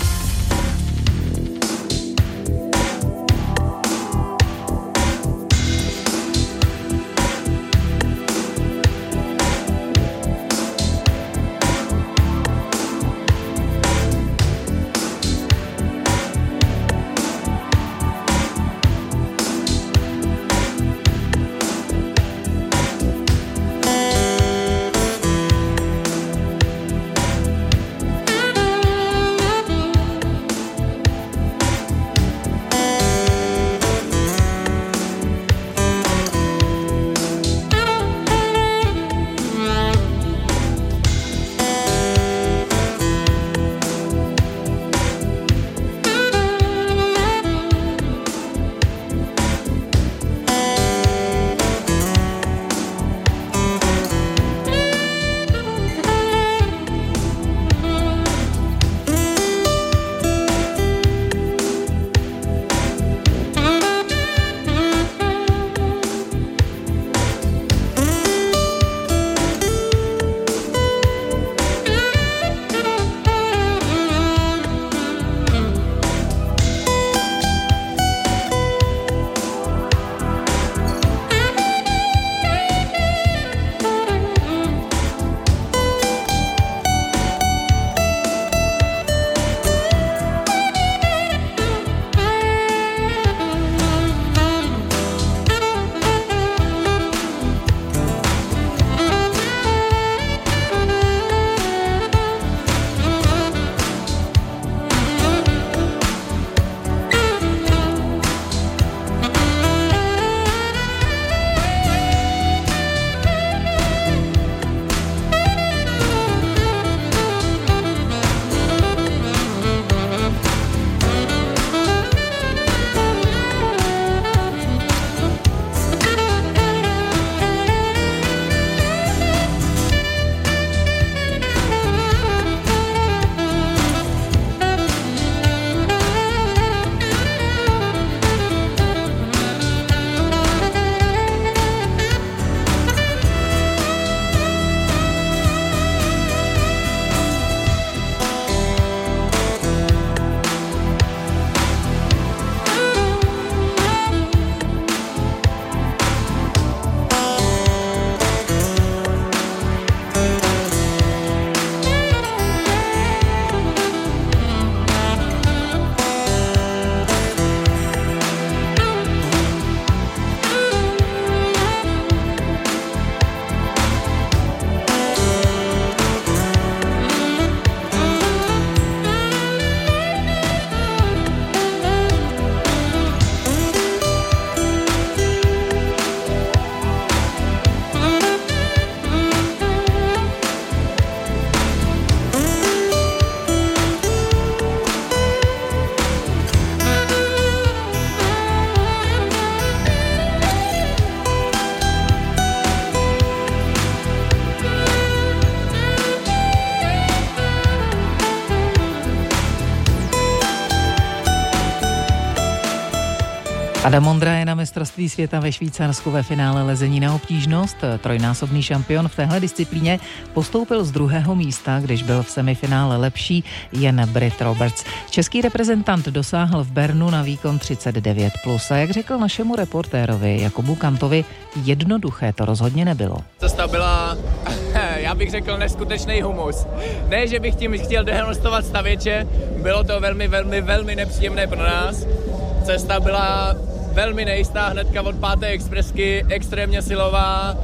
S1: Adam Ondra je na mistrovství světa ve Švýcarsku ve finále lezení na obtížnost. Trojnásobný šampion v téhle disciplíně postoupil z druhého místa, když byl v semifinále lepší jen Brit Roberts. Český reprezentant dosáhl v Bernu na výkon 39+. Plus. A jak řekl našemu reportérovi Jakubu Kantovi, jednoduché to rozhodně nebylo.
S28: Cesta byla, já bych řekl, neskutečný humus. Ne, že bych tím chtěl dehonestovat stavěče, bylo to velmi, velmi, velmi nepříjemné pro nás. Cesta byla velmi nejistá hnedka od páté expresky, extrémně silová.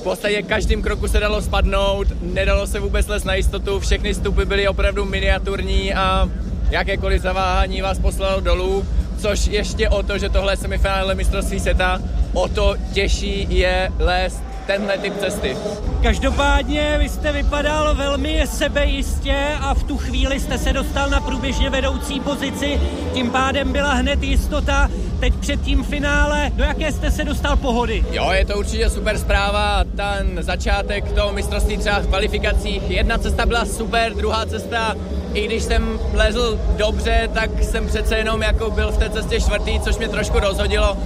S28: V podstatě každým kroku se dalo spadnout, nedalo se vůbec les na jistotu, všechny stupy byly opravdu miniaturní a jakékoliv zaváhání vás poslalo dolů, což ještě o to, že tohle je semifinále mistrovství světa, o to těžší je lézt tenhle typ cesty.
S29: Každopádně vy jste vypadal velmi sebejistě a v tu chvíli jste se dostal na průběžně vedoucí pozici, tím pádem byla hned jistota. Teď před tím finále, do jaké jste se dostal pohody?
S28: Jo, je to určitě super zpráva, ten začátek toho mistrovství třeba v kvalifikacích. Jedna cesta byla super, druhá cesta, i když jsem lezl dobře, tak jsem přece jenom jako byl v té cestě čtvrtý, což mě trošku rozhodilo.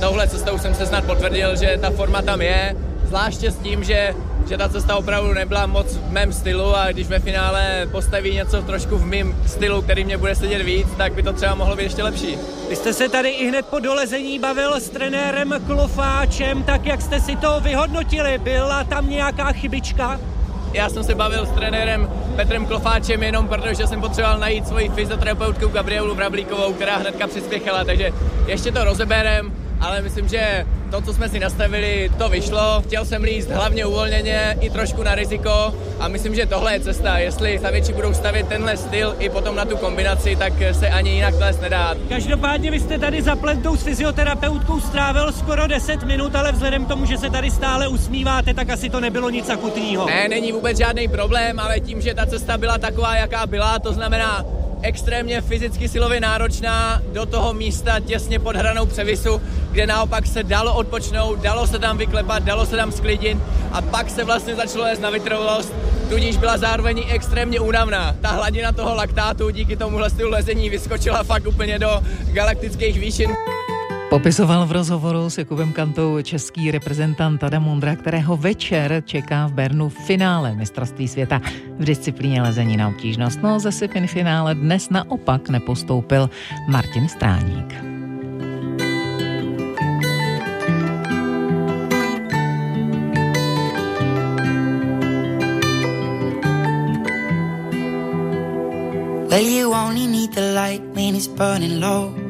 S28: Touhle cestou jsem se snad potvrdil, že ta forma tam je, zvláště s tím, že, že ta cesta opravdu nebyla moc v mém stylu a když ve finále postaví něco trošku v mém stylu, který mě bude sedět víc, tak by to třeba mohlo být ještě lepší.
S29: Vy jste se tady i hned po dolezení bavil s trenérem Klofáčem, tak jak jste si to vyhodnotili? Byla tam nějaká chybička?
S28: Já jsem se bavil s trenérem Petrem Klofáčem jenom protože jsem potřeboval najít svoji fyzioterapeutku Gabrielu Vrablíkovou, která hnedka přispěchala, takže ještě to rozeberem, ale myslím, že to, co jsme si nastavili, to vyšlo. Chtěl jsem líst hlavně uvolněně i trošku na riziko a myslím, že tohle je cesta. Jestli stavěči budou stavět tenhle styl i potom na tu kombinaci, tak se ani jinak les nedá.
S29: Každopádně vy jste tady za plentou s fyzioterapeutkou strávil skoro 10 minut, ale vzhledem k tomu, že se tady stále usmíváte, tak asi to nebylo nic akutního.
S28: Ne, není vůbec žádný problém, ale tím, že ta cesta byla taková, jaká byla, to znamená extrémně fyzicky silově náročná do toho místa těsně pod hranou převisu, kde naopak se dalo odpočnout, dalo se tam vyklepat, dalo se tam sklidit a pak se vlastně začalo jet na vytrvalost, tudíž byla zároveň extrémně únavná. Ta hladina toho laktátu díky tomuhle stylu lezení vyskočila fakt úplně do galaktických výšin.
S1: Popisoval v rozhovoru s Jakubem Kantou český reprezentant Adam Mundra, kterého večer čeká v Bernu finále mistrovství světa v disciplíně lezení na obtížnost. No ze finále dnes naopak nepostoupil Martin Stráník.
S30: Well, you only need the light when it's burning low.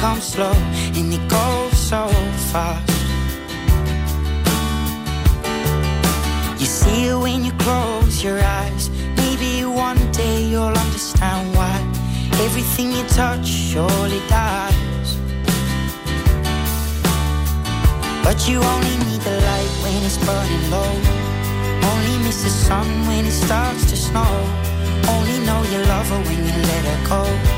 S30: Come slow and it goes so fast. You see it when you close your eyes. Maybe one day you'll understand why everything you touch surely dies. But you only need the light when it's burning low. Only miss the sun when it starts to snow. Only know you love her when you let her go.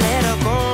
S30: let her go.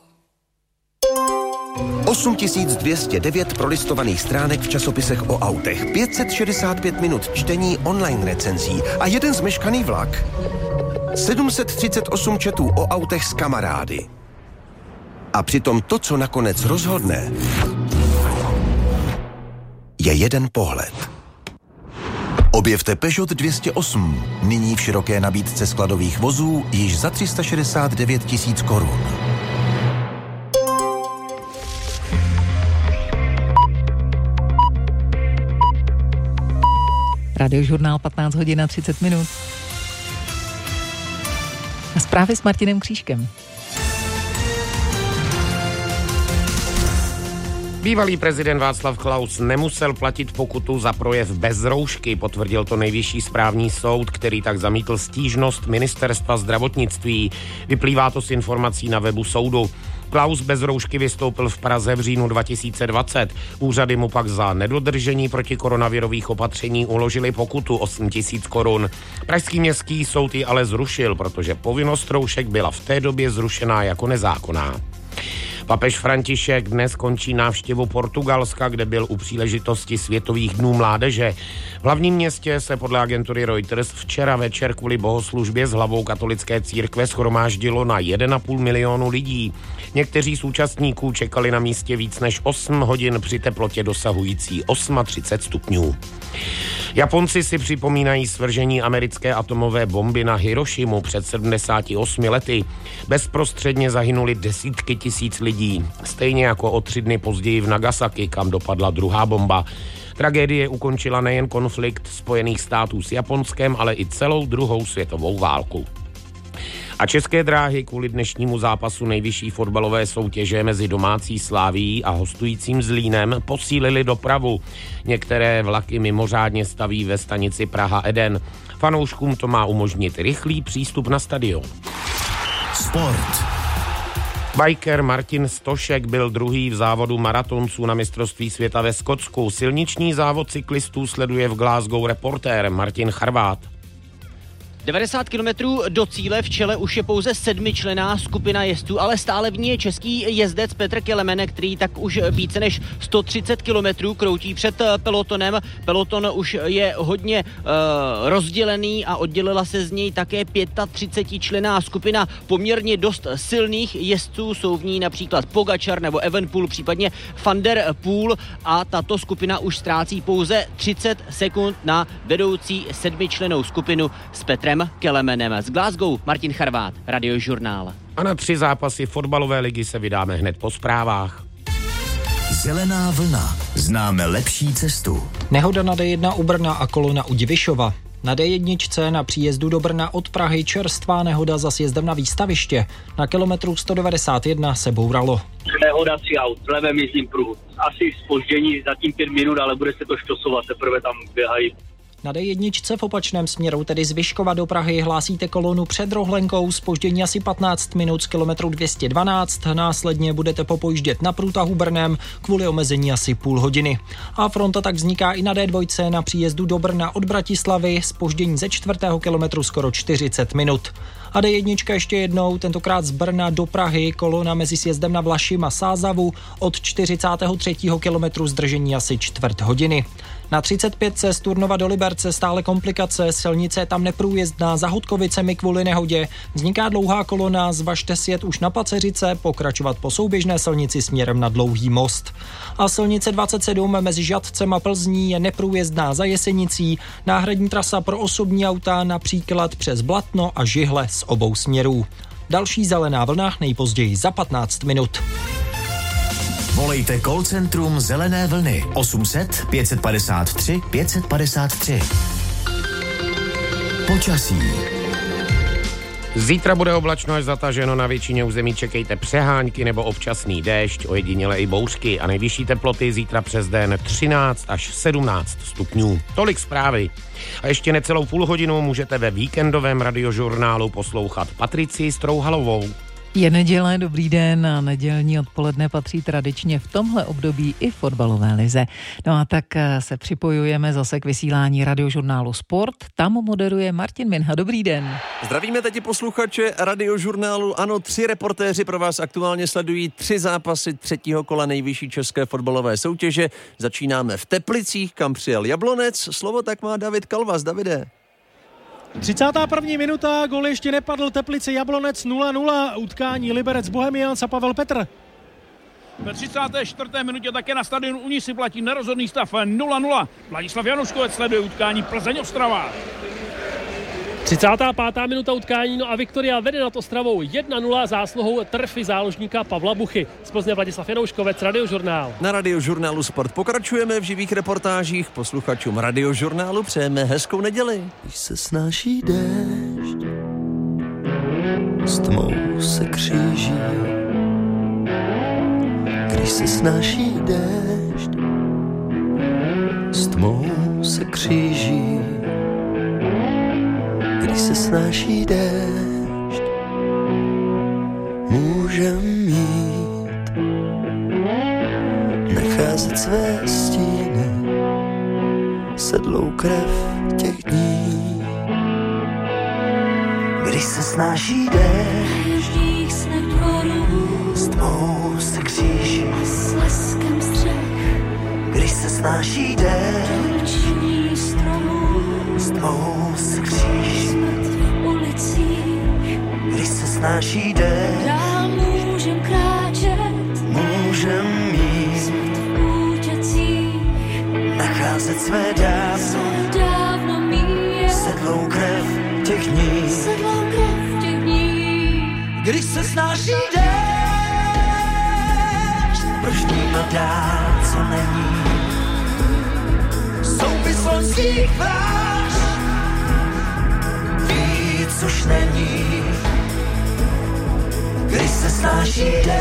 S31: 8209 prolistovaných stránek v časopisech o autech, 565 minut čtení online recenzí a jeden zmeškaný vlak. 738 četů o autech s kamarády. A přitom to, co nakonec rozhodne, je jeden pohled. Objevte Peugeot 208, nyní v široké nabídce skladových vozů již za 369 tisíc korun.
S1: Radiožurnál 15 hodin a 30 minut. A zprávy s Martinem Křížkem.
S7: Bývalý prezident Václav Klaus nemusel platit pokutu za projev bez roušky, potvrdil to nejvyšší správní soud, který tak zamítl stížnost ministerstva zdravotnictví. Vyplývá to z informací na webu soudu. Klaus bez roušky vystoupil v Praze v říjnu 2020. Úřady mu pak za nedodržení proti koronavirových opatření uložili pokutu 8 tisíc korun. Pražský městský soud ji ale zrušil, protože povinnost roušek byla v té době zrušená jako nezákonná. Papež František dnes končí návštěvu Portugalska, kde byl u příležitosti Světových dnů mládeže. V hlavním městě se podle agentury Reuters včera večer kvůli bohoslužbě s hlavou katolické církve schromáždilo na 1,5 milionu lidí. Někteří z účastníků čekali na místě víc než 8 hodin při teplotě dosahující 38 stupňů. Japonci si připomínají svržení americké atomové bomby na Hirošimu před 78 lety. Bezprostředně zahynuli desítky tisíc lidí, stejně jako o tři dny později v Nagasaki, kam dopadla druhá bomba. Tragédie ukončila nejen konflikt Spojených států s Japonskem, ale i celou druhou světovou válku. A české dráhy kvůli dnešnímu zápasu nejvyšší fotbalové soutěže mezi domácí Sláví a hostujícím Zlínem posílili dopravu. Některé vlaky mimořádně staví ve stanici Praha Eden. Fanouškům to má umožnit rychlý přístup na stadion.
S6: Sport.
S7: Biker Martin Stošek byl druhý v závodu maratonců na mistrovství světa ve Skotsku. Silniční závod cyklistů sleduje v Glasgow reportér Martin Charvát.
S26: 90 kilometrů do cíle v čele už je pouze sedmičlená skupina jezdců, ale stále v ní je český jezdec Petr Kelemene, který tak už více než 130 kilometrů kroutí před eh, pelotonem. Peloton už je hodně uh, rozdělený a oddělila se z něj také 35 člená skupina poměrně dost silných jezdců. Jsou v ní například Pogačar nebo Evenpool, případně Van der Poel a tato skupina už ztrácí pouze 30 sekund na vedoucí sedmičlenou skupinu s Petrem Kelemenem. Z Glasgow Martin Charvát, Radiožurnál.
S7: A na tři zápasy fotbalové ligy se vydáme hned po zprávách.
S6: Zelená vlna. Známe lepší cestu.
S10: Nehoda na D1 u Brna a kolona u Divišova. Na D1 na příjezdu do Brna od Prahy čerstvá nehoda za sjezdem na výstaviště. Na kilometru 191 se bouralo.
S32: Nehoda tři aut v levém jízdním pruhu. Asi spoždění zatím pět minut, ale bude se to štosovat, teprve tam běhají
S10: na D1 v opačném směru, tedy z Vyškova do Prahy, hlásíte kolonu před Rohlenkou, spoždění asi 15 minut z kilometru 212, následně budete popojíždět na průtahu Brnem kvůli omezení asi půl hodiny. A fronta tak vzniká i na D2 na příjezdu do Brna od Bratislavy, spoždění ze čtvrtého kilometru skoro 40 minut. A D1 ještě jednou, tentokrát z Brna do Prahy, kolona mezi sjezdem na Vlašim a Sázavu od 43. kilometru zdržení asi čtvrt hodiny. Na 35 z Turnova do Liberce stále komplikace, silnice je tam neprůjezdná za Hudkovicemi kvůli nehodě. Vzniká dlouhá kolona, zvažte si jet už na Paceřice, pokračovat po souběžné silnici směrem na Dlouhý most. A silnice 27 mezi Žadcem a Plzní je neprůjezdná za Jesenicí, náhradní trasa pro osobní auta například přes Blatno a Žihle z obou směrů. Další zelená vlna nejpozději za 15 minut.
S6: Volejte call centrum Zelené vlny 800 553 553. Počasí.
S7: Zítra bude oblačno až zataženo, na většině území čekejte přehánky nebo občasný déšť, ojediněle i bouřky a nejvyšší teploty zítra přes den 13 až 17 stupňů. Tolik zprávy. A ještě necelou půl hodinu můžete ve víkendovém radiožurnálu poslouchat Patrici Strouhalovou.
S1: Je neděle, dobrý den a nedělní odpoledne patří tradičně v tomhle období i fotbalové lize. No a tak eh, se připojujeme zase k vysílání radiožurnálu Sport. Tam moderuje Martin Minha. Dobrý den.
S33: Zdravíme teď posluchače radiožurnálu. Ano, tři reportéři pro vás aktuálně sledují tři zápasy třetího kola nejvyšší české fotbalové soutěže. Začínáme v Teplicích, kam přijel Jablonec. Slovo tak má David Kalvas. Davide.
S24: 31. minuta, gol ještě nepadl, Teplice Jablonec 0-0, utkání Liberec Bohemians a Pavel Petr.
S34: Ve 34. minutě také na stadionu Unisi platí nerozhodný stav 0-0. Vladislav Januškovec sleduje utkání Plzeň Ostrava.
S35: 35. minuta utkání, no a Viktoria vede nad Ostravou 1-0 zásluhou trfy záložníka Pavla Buchy. Z Plzně Vladislav Janouškovec, Radiožurnál.
S33: Na radiožurnálu Sport pokračujeme v živých reportážích. Posluchačům radiožurnálu přejeme hezkou neděli.
S36: Když se snáší déšť, s tmou se kříží. Když se snáší déšť, s tmou se kříží. Když se snáší déšť, můžem mít, nacházet své stíny, sedlou krev těch dní. Když se snáší déšť, s tmou se kříží, s leskem střech. Když se snáší déšť, tmou se ulicích. Když se snáší déšť, dál můžem kráčet, můžem mít, nacházet své dávno, dávno míje, sedlou krev těch dní, sedlou krev těch dní. Když se snáší déšť, proč vnímat dál, co není? Soupis loňských váš, už není. Když se snáší déšť,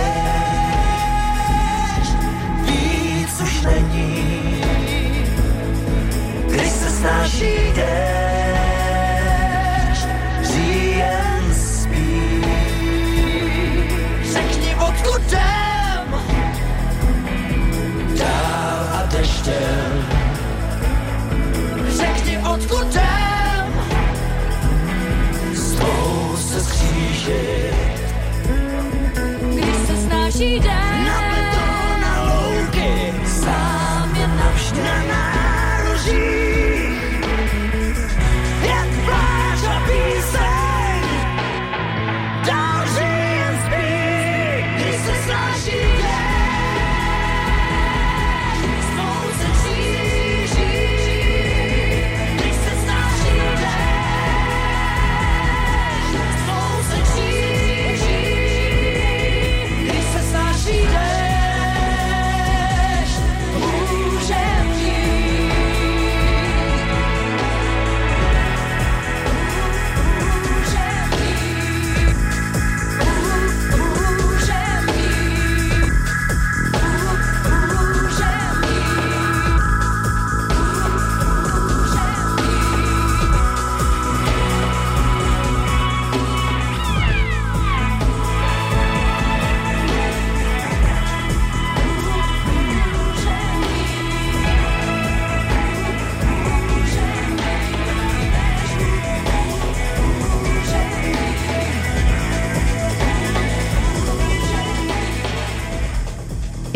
S36: víc už není. Když se snáší déšť, říjen spí. Řekni, odkud jdem, dál a deštěm. Řekni, odkud jdem, se
S5: snáší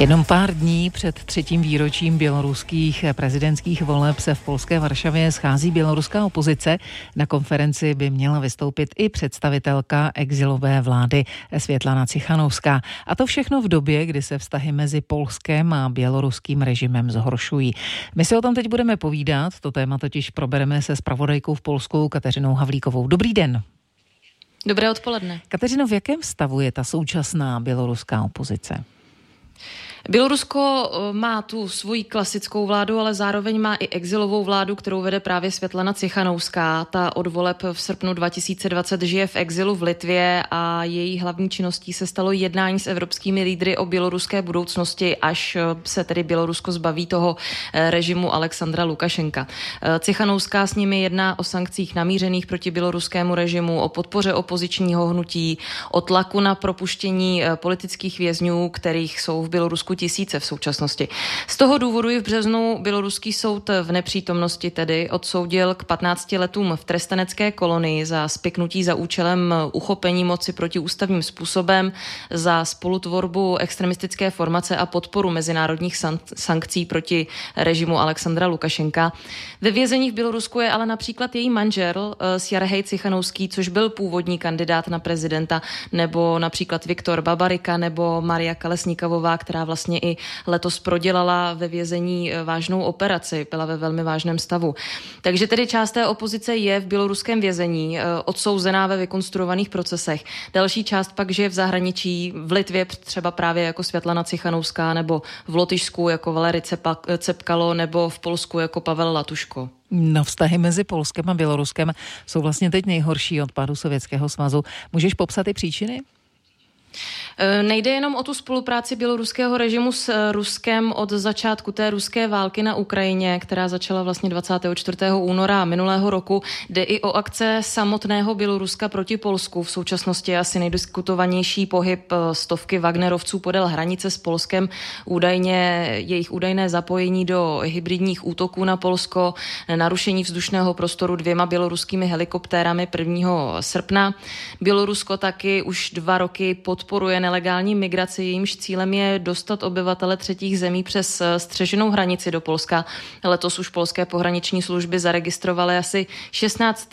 S1: Jenom pár dní před třetím výročím běloruských prezidentských voleb se v polské Varšavě schází běloruská opozice. Na konferenci by měla vystoupit i představitelka exilové vlády Světlana Cichanovská. A to všechno v době, kdy se vztahy mezi polském a běloruským režimem zhoršují. My si o tom teď budeme povídat, to téma totiž probereme se spravodajkou v Polsku Kateřinou Havlíkovou. Dobrý den.
S37: Dobré odpoledne.
S1: Kateřino, v jakém stavu je ta současná běloruská opozice?
S37: Bělorusko eh, má tu svoji klasickou vládu, ale zároveň má i exilovou vládu, kterou vede právě Světlana Cichanouská. Ta od voleb v srpnu 2020 žije v exilu v Litvě a její hlavní činností se stalo jednání s evropskými lídry o běloruské budoucnosti, až eh, se tedy Bělorusko zbaví toho eh, režimu Alexandra Lukašenka. Cichanouská s nimi jedná o sankcích namířených proti běloruskému režimu, o podpoře opozičního hnutí, o tlaku na propuštění politických vězňů, kterých jsou v Bělorusku tisíce v současnosti. Z toho důvodu i v březnu běloruský soud v nepřítomnosti tedy odsoudil k 15 letům v trestenecké kolonii za spiknutí za účelem uchopení moci protiústavním způsobem, za spolutvorbu extremistické formace a podporu mezinárodních san- sankcí proti režimu Alexandra Lukašenka. Ve vězení v Bělorusku je ale například její manžel eh, Sjarhej Cichanouský, což byl původní kandidát na prezidenta, nebo například Viktor Babarika nebo Maria Kalesníková, která vlastně i letos prodělala ve vězení eh, vážnou operaci, byla ve velmi vážném stavu. Takže tedy část té opozice je v běloruském vězení, eh, odsouzená ve vykonstruovaných procesech. Další část pak žije v zahraničí, v Litvě třeba právě jako Světlana Cichanouská, nebo v Lotyšsku jako Valery Cepa- Cepkalo, nebo v Polsku jako Pavel Latuško.
S1: No, vztahy mezi Polskem a Běloruskem jsou vlastně teď nejhorší od pádu Sovětského svazu. Můžeš popsat i příčiny?
S37: E, nejde jenom o tu spolupráci běloruského režimu s e, Ruskem od začátku té ruské války na Ukrajině, která začala vlastně 24. února minulého roku. Jde i o akce samotného Běloruska proti Polsku. V současnosti je asi nejdiskutovanější pohyb e, stovky Wagnerovců podél hranice s Polskem. Údajně jejich údajné zapojení do hybridních útoků na Polsko, narušení vzdušného prostoru dvěma běloruskými helikoptérami 1. srpna. Bělorusko taky už dva roky podporuje nelegální migraci, jejímž cílem je dostat obyvatele třetích zemí přes eh, střeženou hranici do Polska. Letos už polské pohraniční služby zaregistrovaly asi 16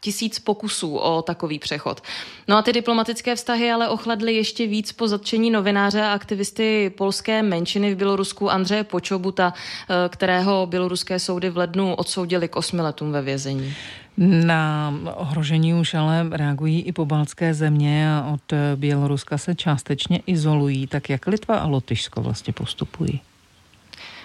S37: tisíc pokusů o takový přechod. No a ty diplomatické vztahy ale ochladly ještě víc po zatčení novináře a aktivisty polské menšiny v Bělorusku Andřeje Počobuta, eh, kterého běloruské soudy v lednu odsoudili k osmi letům ve vězení.
S1: Na ohrožení už ale reagují i pobaltské země a od Běloruska se částečně izolují. Tak jak Litva a Lotyšsko vlastně postupují?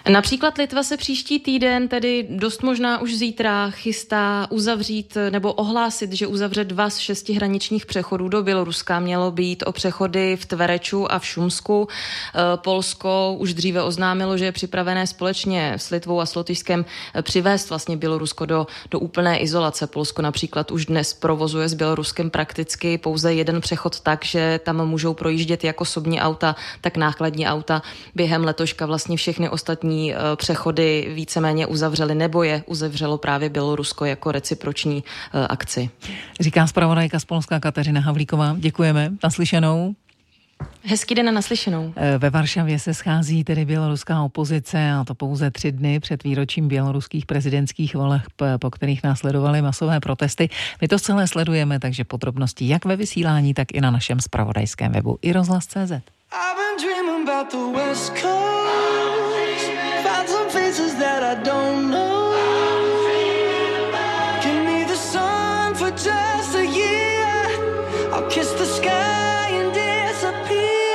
S37: Například Litva se příští týden, tedy dost možná už zítra, chystá uzavřít nebo ohlásit, že uzavře dva z šesti hraničních přechodů do Běloruska. Mělo být o přechody v Tvereču a v Šumsku. E, Polsko už dříve oznámilo, že je připravené společně s Litvou a s Lotyšskem přivést vlastně Bělorusko do, do úplné izolace. Polsko například už dnes provozuje s Běloruskem prakticky pouze jeden přechod tak, že tam můžou projíždět jak osobní auta, tak nákladní auta. Během letoška vlastně všechny ostatní ostatní eh, přechody víceméně uzavřeli, nebo je uzavřelo právě Bělorusko jako reciproční eh, akci.
S1: Říká zpravodajka z Polska Kateřina Havlíková. Děkujeme. Naslyšenou.
S37: Hezký den a naslyšenou.
S1: Eh, ve Varšavě se schází tedy běloruská opozice a to pouze tři dny před výročím běloruských prezidentských voleb, po kterých následovaly masové protesty. My to celé sledujeme, takže podrobnosti jak ve vysílání, tak i na našem spravodajském webu i rozhlas.cz.
S14: I've been dreaming about the West Coast. Faces that I don't know. Give me the sun for just a year. I'll kiss the sky and disappear.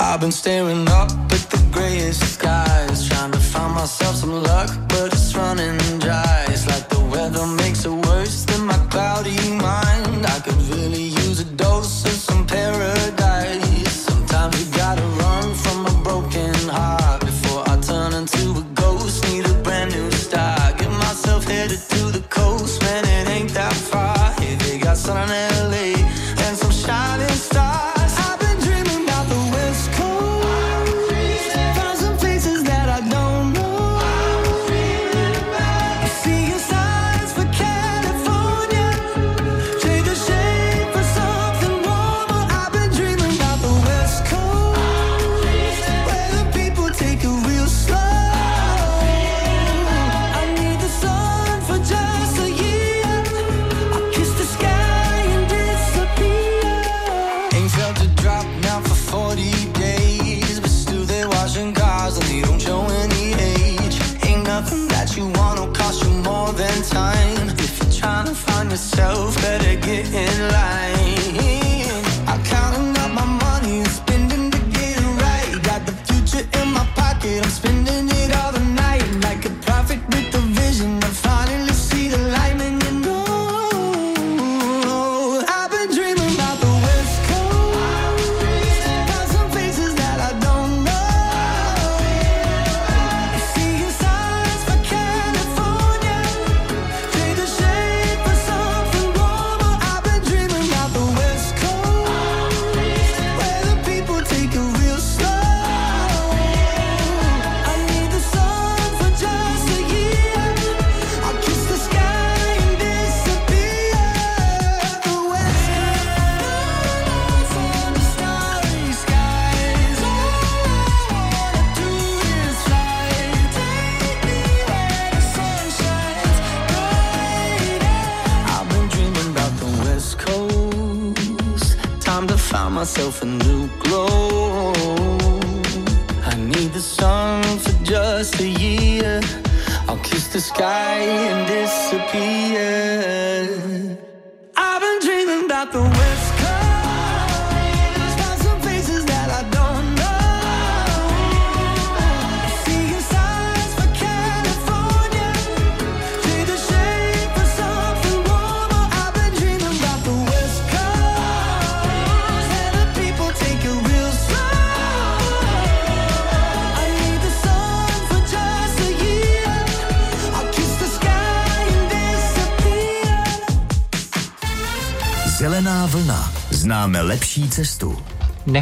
S14: I've been staring up at the grayest skies, trying to find myself some luck, but it's running dry. It's like the weather makes it worse than my cloudy mind. I could really use a dose of some paradise.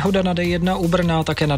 S10: Nehoda na D1 u Brna také na